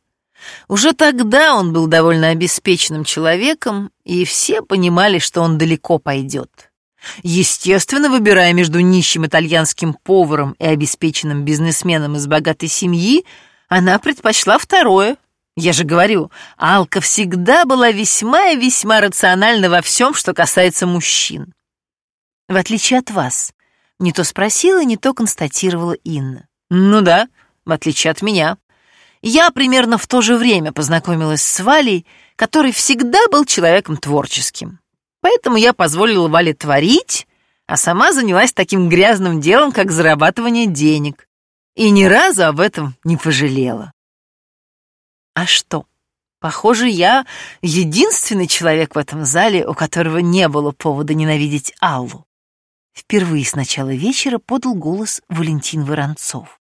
Уже тогда он был довольно обеспеченным человеком, и все понимали, что он далеко пойдет. Естественно, выбирая между нищим итальянским поваром и обеспеченным бизнесменом из богатой семьи, она предпочла второе. Я же говорю, Алка всегда была весьма и весьма рациональна во всем, что касается мужчин. В отличие от вас, не то спросила, не то констатировала Инна. Ну да, в отличие от меня. Я примерно в то же время познакомилась с Валей, который всегда был человеком творческим. Поэтому я позволила Вале творить, а сама занялась таким грязным делом, как зарабатывание денег. И ни разу об этом не пожалела. А что? Похоже, я единственный человек в этом зале, у которого не было повода ненавидеть Аллу. Впервые с начала вечера подал голос Валентин Воронцов.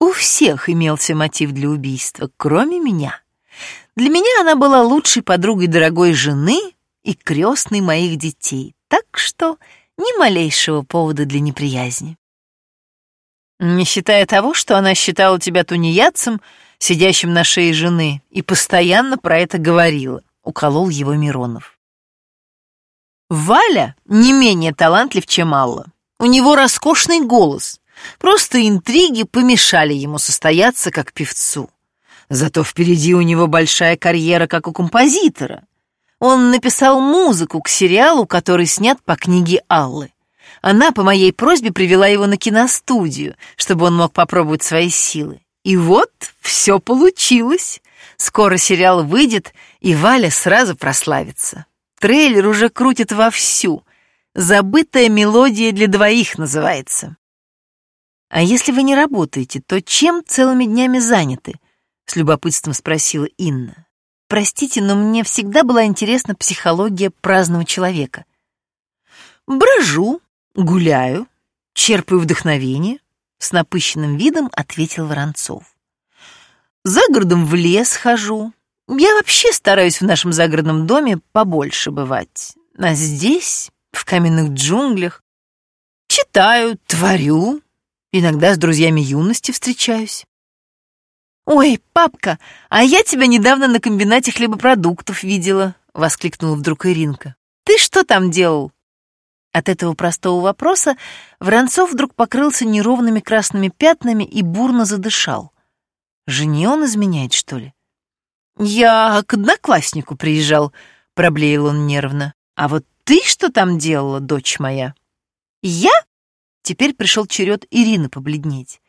У всех имелся мотив для убийства, кроме меня. Для меня она была лучшей подругой дорогой жены и крестной моих детей, так что ни малейшего повода для неприязни. Не считая того, что она считала тебя тунеядцем, сидящим на шее жены, и постоянно про это говорила, уколол его Миронов. Валя не менее талантлив, чем Алла. У него роскошный голос. Просто интриги помешали ему состояться как певцу. Зато впереди у него большая карьера как у композитора. Он написал музыку к сериалу, который снят по книге Аллы. Она по моей просьбе привела его на киностудию, чтобы он мог попробовать свои силы. И вот все получилось. Скоро сериал выйдет, и Валя сразу прославится. Трейлер уже крутит вовсю. «Забытая мелодия для двоих» называется. «А если вы не работаете, то чем целыми днями заняты?» — с любопытством спросила Инна. «Простите, но мне всегда была интересна психология праздного человека». «Брожу, гуляю, черпаю вдохновение», — с напыщенным видом ответил Воронцов. «За городом в лес хожу, я вообще стараюсь в нашем загородном доме побольше бывать. А здесь, в каменных джунглях, читаю, творю, иногда с друзьями юности встречаюсь. «Ой, папка, а я тебя недавно на комбинате хлебопродуктов видела», — воскликнула вдруг Иринка. «Ты что там делал?» От этого простого вопроса Воронцов вдруг покрылся неровными красными пятнами и бурно задышал. «Жене он изменяет, что ли?» «Я к однокласснику приезжал», — проблеял он нервно. «А вот ты что там делала, дочь моя?» «Я?» Теперь пришел черед Ирины побледнеть.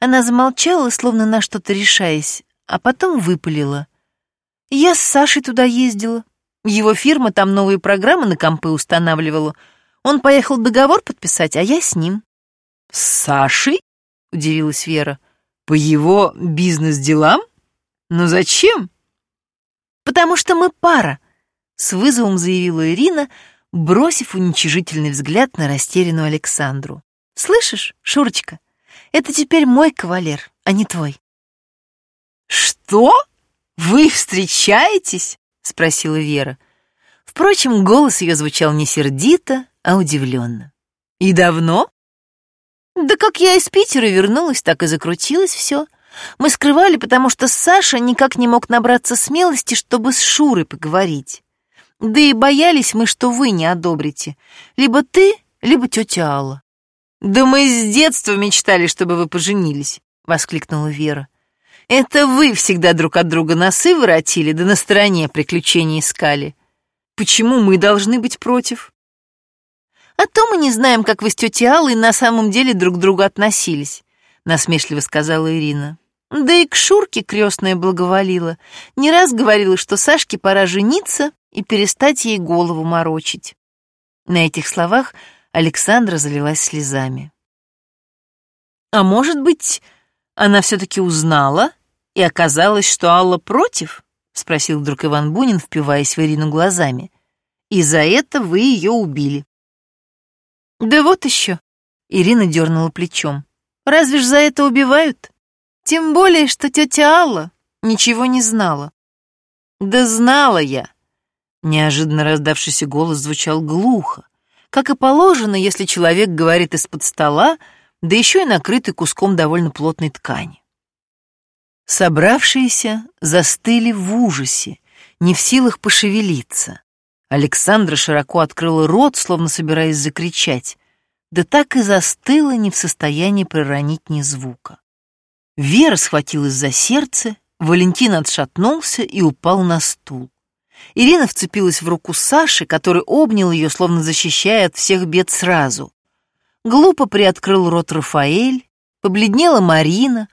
Она замолчала, словно на что-то решаясь, а потом выпалила. «Я с Сашей туда ездила. Его фирма там новые программы на компы устанавливала. Он поехал договор подписать, а я с ним». «С Сашей?» — удивилась Вера. «По его бизнес-делам? Но зачем?» «Потому что мы пара», — с вызовом заявила Ирина, бросив уничижительный взгляд на растерянную Александру. «Слышишь, Шурочка, это теперь мой кавалер, а не твой». «Что? Вы встречаетесь?» — спросила Вера. Впрочем, голос ее звучал не сердито, а удивленно. «И давно?» «Да как я из Питера вернулась, так и закрутилось все. Мы скрывали, потому что Саша никак не мог набраться смелости, чтобы с Шурой поговорить. Да и боялись мы, что вы не одобрите. Либо ты, либо тетя Алла. «Да мы с детства мечтали, чтобы вы поженились», — воскликнула Вера. «Это вы всегда друг от друга носы воротили, да на стороне приключений искали. Почему мы должны быть против?» «А то мы не знаем, как вы с тетей Аллой на самом деле друг к другу относились», — насмешливо сказала Ирина. Да и к Шурке крестная благоволила. Не раз говорила, что Сашке пора жениться и перестать ей голову морочить. На этих словах Александра залилась слезами. «А может быть, она все-таки узнала, и оказалось, что Алла против?» — спросил вдруг Иван Бунин, впиваясь в Ирину глазами. «И за это вы ее убили». «Да вот еще», — Ирина дернула плечом. «Разве ж за это убивают? Тем более, что тетя Алла ничего не знала». «Да знала я!» Неожиданно раздавшийся голос звучал глухо, как и положено, если человек говорит из-под стола, да еще и накрытый куском довольно плотной ткани. Собравшиеся застыли в ужасе, не в силах пошевелиться. Александра широко открыла рот, словно собираясь закричать, да так и застыла, не в состоянии проронить ни звука. Вера схватилась за сердце, Валентин отшатнулся и упал на стул. Ирина вцепилась в руку Саши, который обнял ее, словно защищая от всех бед сразу. Глупо приоткрыл рот Рафаэль, побледнела Марина,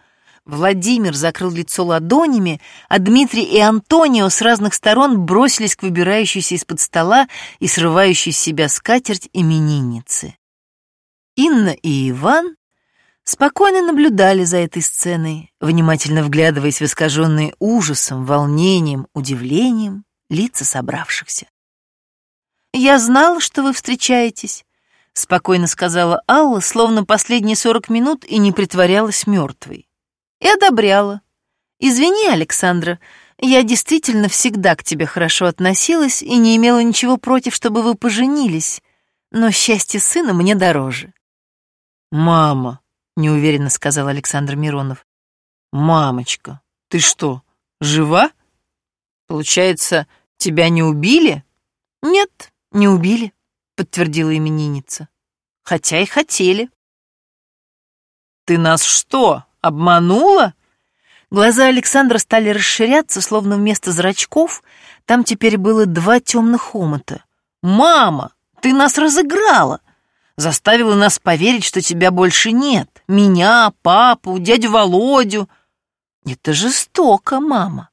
Владимир закрыл лицо ладонями, а Дмитрий и Антонио с разных сторон бросились к выбирающейся из-под стола и срывающей с себя скатерть именинницы. Инна и Иван спокойно наблюдали за этой сценой, внимательно вглядываясь в искаженные ужасом, волнением, удивлением лица собравшихся. «Я знала, что вы встречаетесь», — спокойно сказала Алла, словно последние сорок минут и не притворялась мертвой и одобряла. «Извини, Александра, я действительно всегда к тебе хорошо относилась и не имела ничего против, чтобы вы поженились, но счастье сына мне дороже». «Мама», — неуверенно сказал Александр Миронов. «Мамочка, ты что, жива? Получается, тебя не убили?» «Нет, не убили», — подтвердила именинница. «Хотя и хотели». «Ты нас что, Обманула? Глаза Александра стали расширяться, словно вместо зрачков там теперь было два темных омота. «Мама, ты нас разыграла! Заставила нас поверить, что тебя больше нет. Меня, папу, дядю Володю. Это жестоко, мама.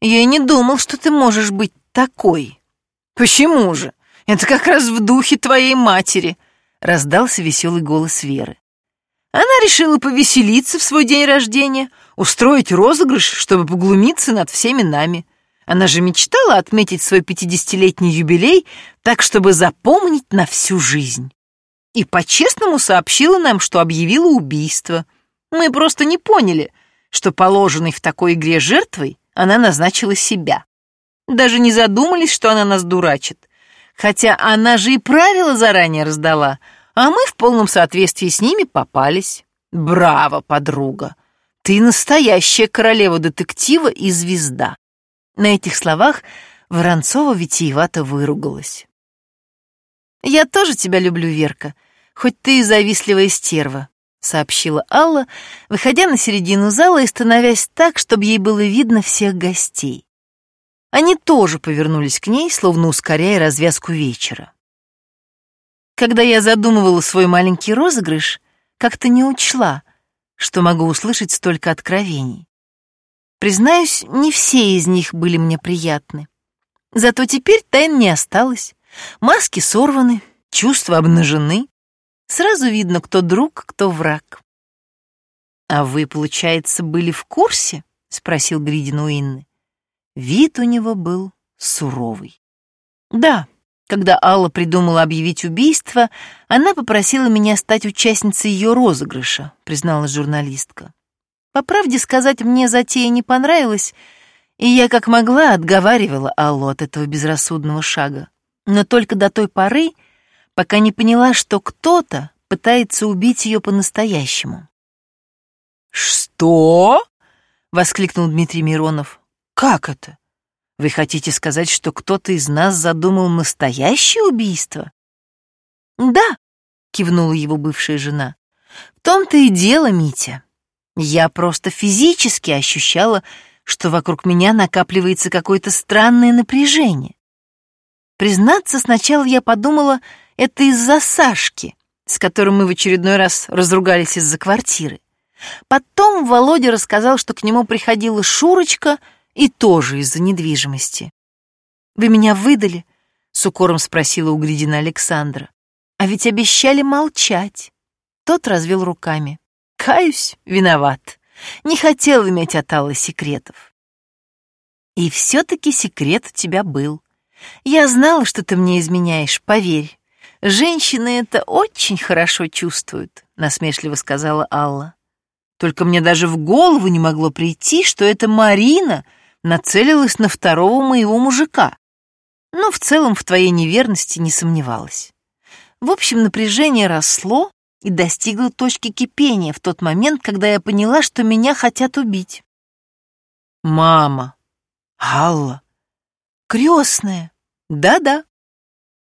Я и не думал, что ты можешь быть такой». «Почему же? Это как раз в духе твоей матери», — раздался веселый голос Веры. Она решила повеселиться в свой день рождения, устроить розыгрыш, чтобы поглумиться над всеми нами. Она же мечтала отметить свой пятидесятилетний юбилей так, чтобы запомнить на всю жизнь. И по-честному сообщила нам, что объявила убийство. Мы просто не поняли, что положенной в такой игре жертвой она назначила себя. Даже не задумались, что она нас дурачит. Хотя она же и правила заранее раздала — а мы в полном соответствии с ними попались. Браво, подруга! Ты настоящая королева детектива и звезда. На этих словах Воронцова витиевато выругалась. «Я тоже тебя люблю, Верка, хоть ты и завистливая стерва», — сообщила Алла, выходя на середину зала и становясь так, чтобы ей было видно всех гостей. Они тоже повернулись к ней, словно ускоряя развязку вечера. Когда я задумывала свой маленький розыгрыш, как-то не учла, что могу услышать столько откровений. Признаюсь, не все из них были мне приятны. Зато теперь тайн не осталось. Маски сорваны, чувства обнажены. Сразу видно, кто друг, кто враг. «А вы, получается, были в курсе?» — спросил Гридин у Инны. Вид у него был суровый. «Да», когда Алла придумала объявить убийство, она попросила меня стать участницей ее розыгрыша, призналась журналистка. По правде сказать, мне затея не понравилась, и я как могла отговаривала Аллу от этого безрассудного шага. Но только до той поры, пока не поняла, что кто-то пытается убить ее по-настоящему. «Что?» — воскликнул Дмитрий Миронов. «Как это? Вы хотите сказать, что кто-то из нас задумал настоящее убийство? Да, кивнула его бывшая жена. В том-то и дело, Митя. Я просто физически ощущала, что вокруг меня накапливается какое-то странное напряжение. Признаться, сначала я подумала, это из-за Сашки, с которым мы в очередной раз разругались из-за квартиры. Потом Володя рассказал, что к нему приходила Шурочка — и тоже из-за недвижимости. «Вы меня выдали?» — с укором спросила Угледина Александра. «А ведь обещали молчать». Тот развел руками. «Каюсь, виноват. Не хотел иметь от Аллы секретов. И все-таки секрет у тебя был. Я знала, что ты мне изменяешь, поверь. Женщины это очень хорошо чувствуют, насмешливо сказала Алла. Только мне даже в голову не могло прийти, что это Марина нацелилась на второго моего мужика. Но в целом в твоей неверности не сомневалась. В общем, напряжение росло и достигло точки кипения в тот момент, когда я поняла, что меня хотят убить. «Мама! Алла! Крестная! Да-да.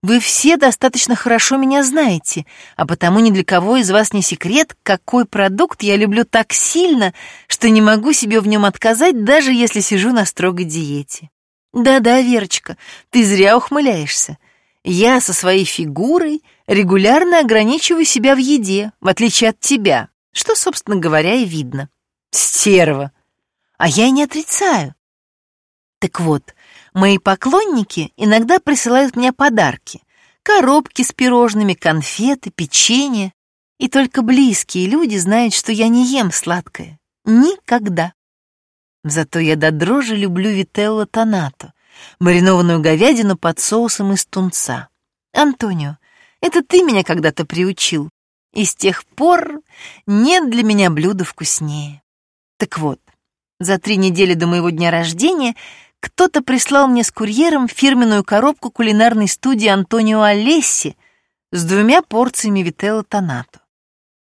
Вы все достаточно хорошо меня знаете, а потому ни для кого из вас не секрет, какой продукт я люблю так сильно, что не могу себе в нем отказать, даже если сижу на строгой диете. Да-да, Верочка, ты зря ухмыляешься. Я со своей фигурой регулярно ограничиваю себя в еде, в отличие от тебя, что, собственно говоря, и видно. Стерва. А я и не отрицаю. Так вот, мои поклонники иногда присылают мне подарки. Коробки с пирожными, конфеты, печенье. И только близкие люди знают, что я не ем сладкое. Никогда. Зато я до дрожи люблю вителло тонато, маринованную говядину под соусом из тунца. Антонио, это ты меня когда-то приучил, и с тех пор нет для меня блюда вкуснее. Так вот, за три недели до моего дня рождения кто-то прислал мне с курьером фирменную коробку кулинарной студии Антонио Алесси с двумя порциями вителло тонато.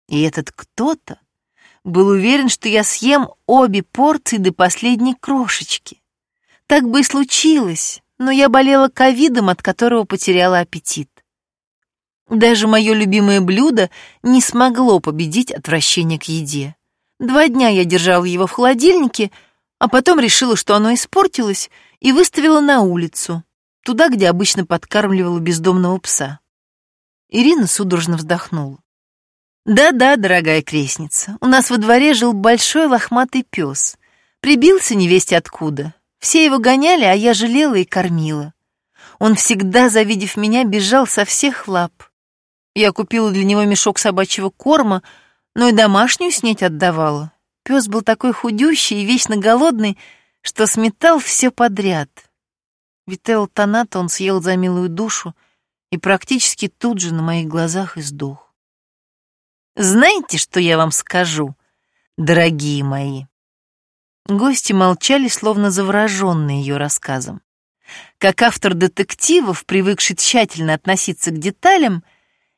И этот кто-то был уверен, что я съем обе порции до последней крошечки. Так бы и случилось, но я болела ковидом, от которого потеряла аппетит. Даже мое любимое блюдо не смогло победить отвращение к еде. Два дня я держала его в холодильнике, а потом решила, что оно испортилось, и выставила на улицу, туда, где обычно подкармливала бездомного пса. Ирина судорожно вздохнула. Да-да, дорогая крестница, у нас во дворе жил большой лохматый пес. Прибился невесть откуда. Все его гоняли, а я жалела и кормила. Он всегда, завидев меня, бежал со всех лап. Я купила для него мешок собачьего корма, но и домашнюю снять отдавала. Пес был такой худющий и вечно голодный, что сметал все подряд. Вител Тонат он съел за милую душу и практически тут же на моих глазах и сдох. Знаете, что я вам скажу, дорогие мои?» Гости молчали, словно завороженные ее рассказом. Как автор детективов, привыкший тщательно относиться к деталям,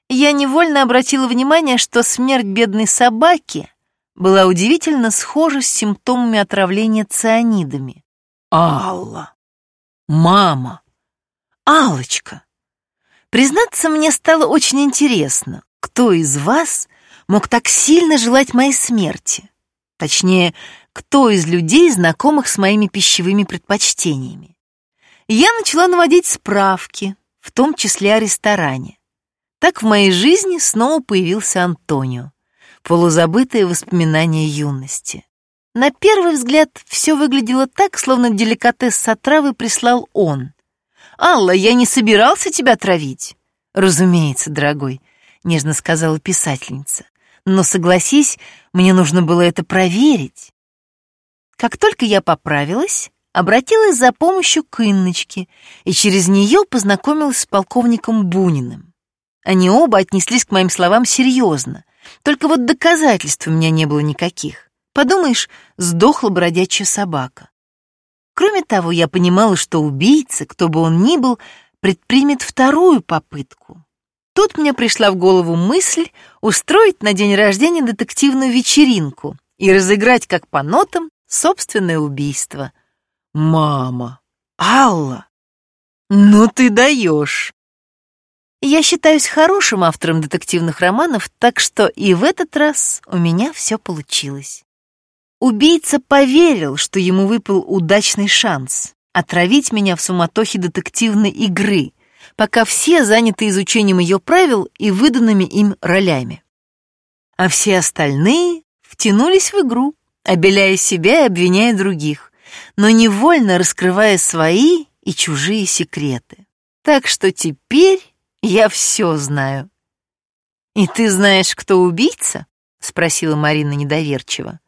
я невольно обратила внимание, что смерть бедной собаки была удивительно схожа с симптомами отравления цианидами. «Алла! Мама! Алочка! Признаться, мне стало очень интересно, кто из вас мог так сильно желать моей смерти? Точнее, кто из людей, знакомых с моими пищевыми предпочтениями? Я начала наводить справки, в том числе о ресторане. Так в моей жизни снова появился Антонио, полузабытые воспоминания юности. На первый взгляд все выглядело так, словно деликатес с отравой прислал он. «Алла, я не собирался тебя травить». «Разумеется, дорогой», — нежно сказала писательница но согласись, мне нужно было это проверить. Как только я поправилась, обратилась за помощью к Инночке и через нее познакомилась с полковником Буниным. Они оба отнеслись к моим словам серьезно, только вот доказательств у меня не было никаких. Подумаешь, сдохла бродячая собака. Кроме того, я понимала, что убийца, кто бы он ни был, предпримет вторую попытку. Тут мне пришла в голову мысль устроить на день рождения детективную вечеринку и разыграть как по нотам собственное убийство. Мама! Алла! Ну ты даешь! Я считаюсь хорошим автором детективных романов, так что и в этот раз у меня все получилось. Убийца поверил, что ему выпал удачный шанс отравить меня в суматохе детективной игры — пока все заняты изучением ее правил и выданными им ролями. А все остальные втянулись в игру, обеляя себя и обвиняя других, но невольно раскрывая свои и чужие секреты. Так что теперь я все знаю. «И ты знаешь, кто убийца?» — спросила Марина недоверчиво.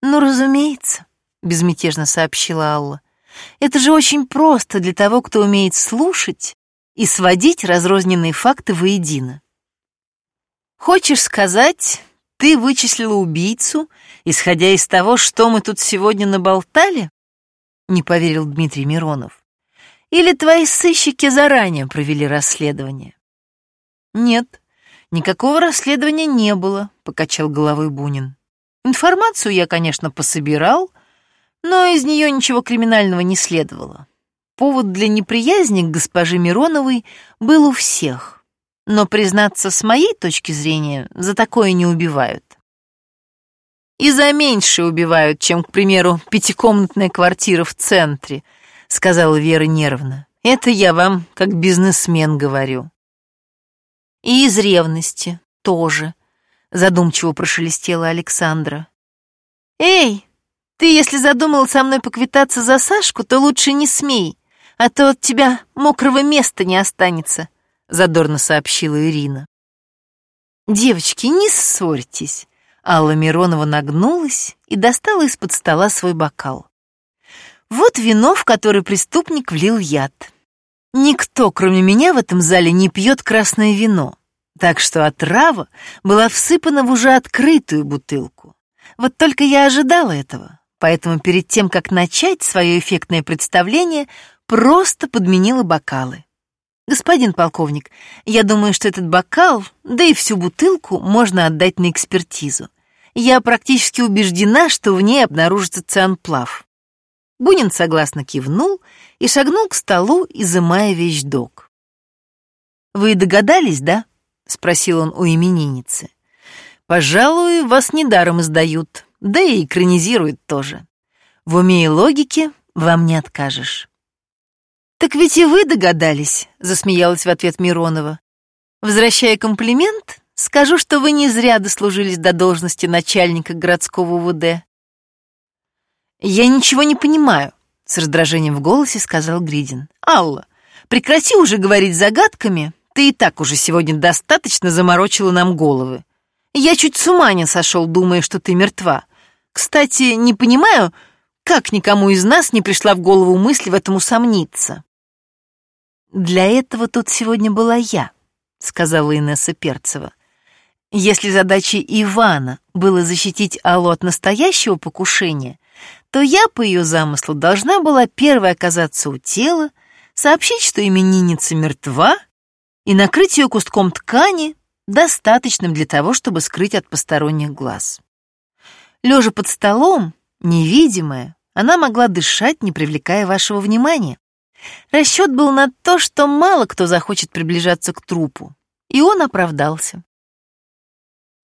Ну, разумеется, безмятежно сообщила Алла. Это же очень просто для того, кто умеет слушать и сводить разрозненные факты воедино. Хочешь сказать, ты вычислила убийцу, исходя из того, что мы тут сегодня наболтали? Не поверил Дмитрий Миронов. Или твои сыщики заранее провели расследование? Нет, никакого расследования не было, покачал головой Бунин. Информацию я, конечно, пособирал, но из нее ничего криминального не следовало. Повод для неприязни к госпоже Мироновой был у всех. Но, признаться, с моей точки зрения, за такое не убивают. И за меньше убивают, чем, к примеру, пятикомнатная квартира в центре, сказала Вера нервно. Это я вам как бизнесмен говорю. И из ревности тоже, задумчиво прошелестела Александра. Эй, ты, если задумал со мной поквитаться за Сашку, то лучше не смей, а то от тебя мокрого места не останется, задорно сообщила Ирина. Девочки, не ссорьтесь. Алла Миронова нагнулась и достала из-под стола свой бокал. Вот вино, в которое преступник влил яд. Никто, кроме меня, в этом зале не пьет красное вино, так что отрава была всыпана в уже открытую бутылку. Вот только я ожидала этого поэтому перед тем, как начать свое эффектное представление, просто подменила бокалы. Господин полковник, я думаю, что этот бокал, да и всю бутылку можно отдать на экспертизу. Я практически убеждена, что в ней обнаружится цианплав. Бунин согласно кивнул и шагнул к столу, изымая вещдок. «Вы догадались, да?» — спросил он у именинницы. «Пожалуй, вас недаром издают», да и экранизирует тоже. В уме и логике вам не откажешь. «Так ведь и вы догадались», — засмеялась в ответ Миронова. «Возвращая комплимент, скажу, что вы не зря дослужились до должности начальника городского УВД». «Я ничего не понимаю», — с раздражением в голосе сказал Гридин. «Алла, прекрати уже говорить загадками, ты и так уже сегодня достаточно заморочила нам головы. Я чуть с ума не сошел, думая, что ты мертва. Кстати, не понимаю, как никому из нас не пришла в голову мысль в этом усомниться. «Для этого тут сегодня была я», — сказала Инесса Перцева. «Если задачей Ивана было защитить Аллу от настоящего покушения, то я, по ее замыслу, должна была первой оказаться у тела, сообщить, что именинница мертва, и накрыть ее кустком ткани, достаточным для того, чтобы скрыть от посторонних глаз. Лежа под столом, невидимая, она могла дышать, не привлекая вашего внимания. Расчет был на то, что мало кто захочет приближаться к трупу, и он оправдался.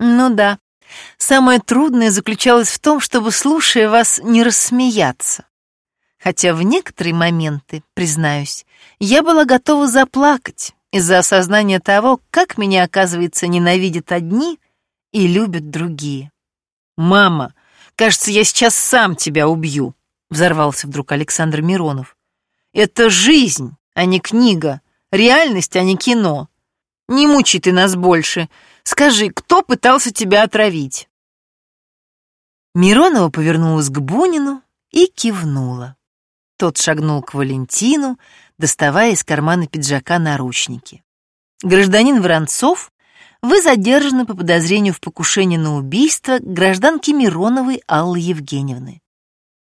Ну да, самое трудное заключалось в том, чтобы, слушая вас, не рассмеяться. Хотя в некоторые моменты, признаюсь, я была готова заплакать из-за осознания того, как меня, оказывается, ненавидят одни и любят другие. «Мама, кажется, я сейчас сам тебя убью», — взорвался вдруг Александр Миронов. «Это жизнь, а не книга, реальность, а не кино. Не мучай ты нас больше. Скажи, кто пытался тебя отравить?» Миронова повернулась к Бунину и кивнула. Тот шагнул к Валентину, доставая из кармана пиджака наручники. «Гражданин Воронцов вы задержаны по подозрению в покушении на убийство гражданки Мироновой Аллы Евгеньевны.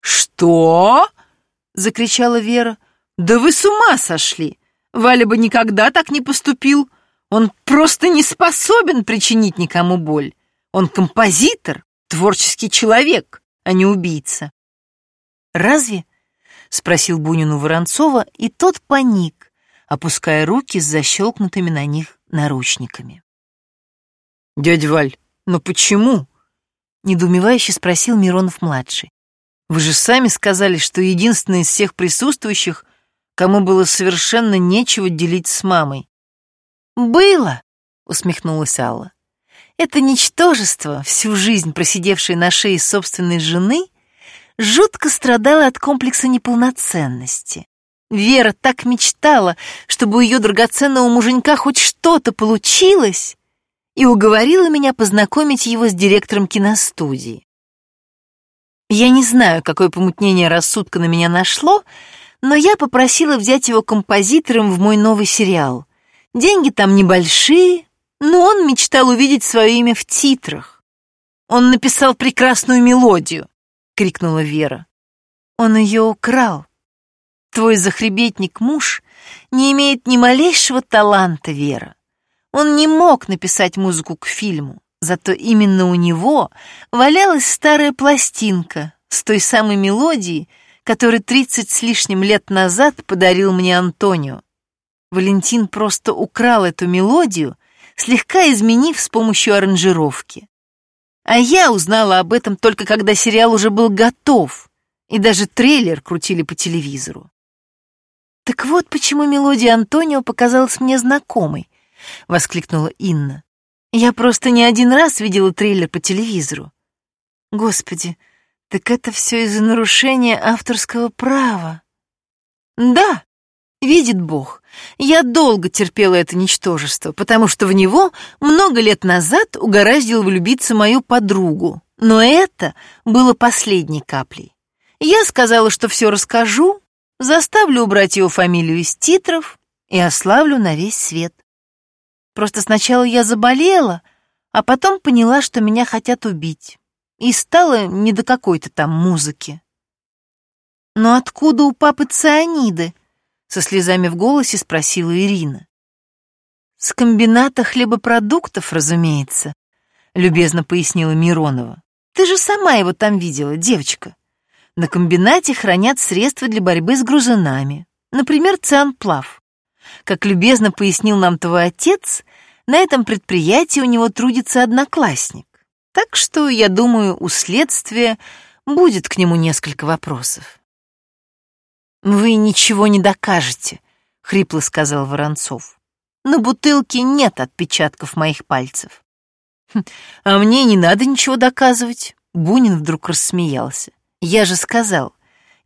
«Что?» — закричала Вера. «Да вы с ума сошли! Валя бы никогда так не поступил. Он просто не способен причинить никому боль. Он композитор, творческий человек, а не убийца». «Разве?» — спросил Бунин у Воронцова, и тот паник, опуская руки с защелкнутыми на них наручниками. «Дядя Валь, но почему?» — недоумевающе спросил Миронов-младший. «Вы же сами сказали, что единственный из всех присутствующих, кому было совершенно нечего делить с мамой». «Было!» — усмехнулась Алла. «Это ничтожество, всю жизнь просидевшее на шее собственной жены, жутко страдало от комплекса неполноценности. Вера так мечтала, чтобы у ее драгоценного муженька хоть что-то получилось, и уговорила меня познакомить его с директором киностудии. Я не знаю, какое помутнение рассудка на меня нашло, но я попросила взять его композитором в мой новый сериал. Деньги там небольшие, но он мечтал увидеть свое имя в титрах. Он написал прекрасную мелодию, крикнула Вера. Он ее украл. Твой захребетник муж не имеет ни малейшего таланта, Вера. Он не мог написать музыку к фильму, зато именно у него валялась старая пластинка с той самой мелодией, которую тридцать с лишним лет назад подарил мне Антонио. Валентин просто украл эту мелодию, слегка изменив с помощью аранжировки. А я узнала об этом только когда сериал уже был готов, и даже трейлер крутили по телевизору. Так вот почему мелодия Антонио показалась мне знакомой, воскликнула Инна. Я просто не один раз видела трейлер по телевизору. Господи, так это все из-за нарушения авторского права. Да, видит Бог, я долго терпела это ничтожество, потому что в него много лет назад угораздило влюбиться мою подругу. Но это было последней каплей. Я сказала, что все расскажу, заставлю убрать его фамилию из титров и ославлю на весь свет. Просто сначала я заболела, а потом поняла, что меня хотят убить. И стало не до какой-то там музыки. Но откуда у папы цианиды? Со слезами в голосе спросила Ирина. С комбината хлебопродуктов, разумеется, любезно пояснила Миронова. Ты же сама его там видела, девочка. На комбинате хранят средства для борьбы с грузинами, например, цианплав. Как любезно пояснил нам твой отец, на этом предприятии у него трудится одноклассник. Так что, я думаю, у следствия будет к нему несколько вопросов. «Вы ничего не докажете», — хрипло сказал Воронцов. «На бутылке нет отпечатков моих пальцев». «Хм, «А мне не надо ничего доказывать», — Бунин вдруг рассмеялся. «Я же сказал,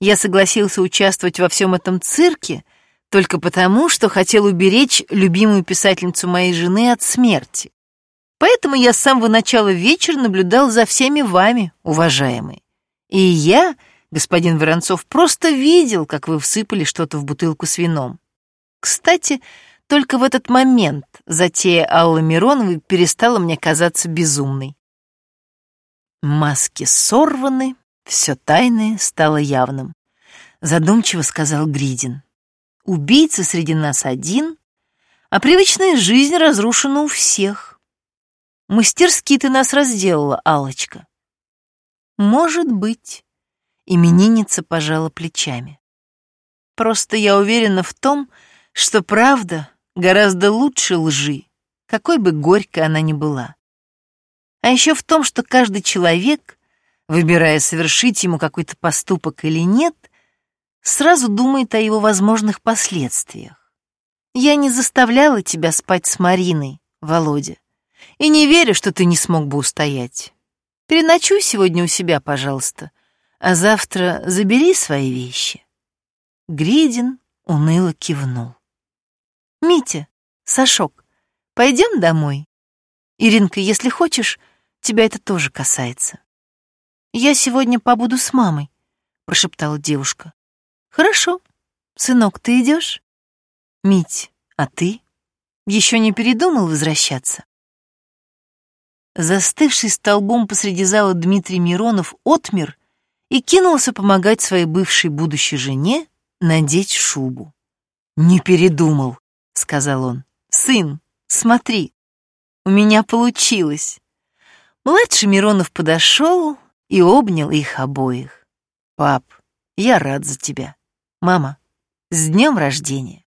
я согласился участвовать во всем этом цирке только потому, что хотел уберечь любимую писательницу моей жены от смерти. Поэтому я с самого начала вечера наблюдал за всеми вами, уважаемые. И я Господин Воронцов просто видел, как вы всыпали что-то в бутылку с вином. Кстати, только в этот момент затея Аллы Мироновой перестала мне казаться безумной. Маски сорваны, все тайное стало явным. Задумчиво сказал Гридин. Убийца среди нас один, а привычная жизнь разрушена у всех. Мастерски ты нас разделала, алочка Может быть. Именинница пожала плечами. Просто я уверена в том, что правда гораздо лучше лжи, какой бы горькой она ни была. А еще в том, что каждый человек, выбирая совершить ему какой-то поступок или нет, сразу думает о его возможных последствиях. Я не заставляла тебя спать с Мариной, Володя, и не верю, что ты не смог бы устоять. Переночуй сегодня у себя, пожалуйста, а завтра забери свои вещи. Гридин уныло кивнул. Митя, Сашок, пойдем домой? Иринка, если хочешь, тебя это тоже касается. Я сегодня побуду с мамой, прошептала девушка. Хорошо. Сынок, ты идешь? Мить, а ты? Еще не передумал возвращаться? Застывший столбом посреди зала Дмитрий Миронов отмер и кинулся помогать своей бывшей будущей жене надеть шубу. «Не передумал», — сказал он. «Сын, смотри, у меня получилось». Младший Миронов подошел и обнял их обоих. «Пап, я рад за тебя. Мама, с днем рождения!»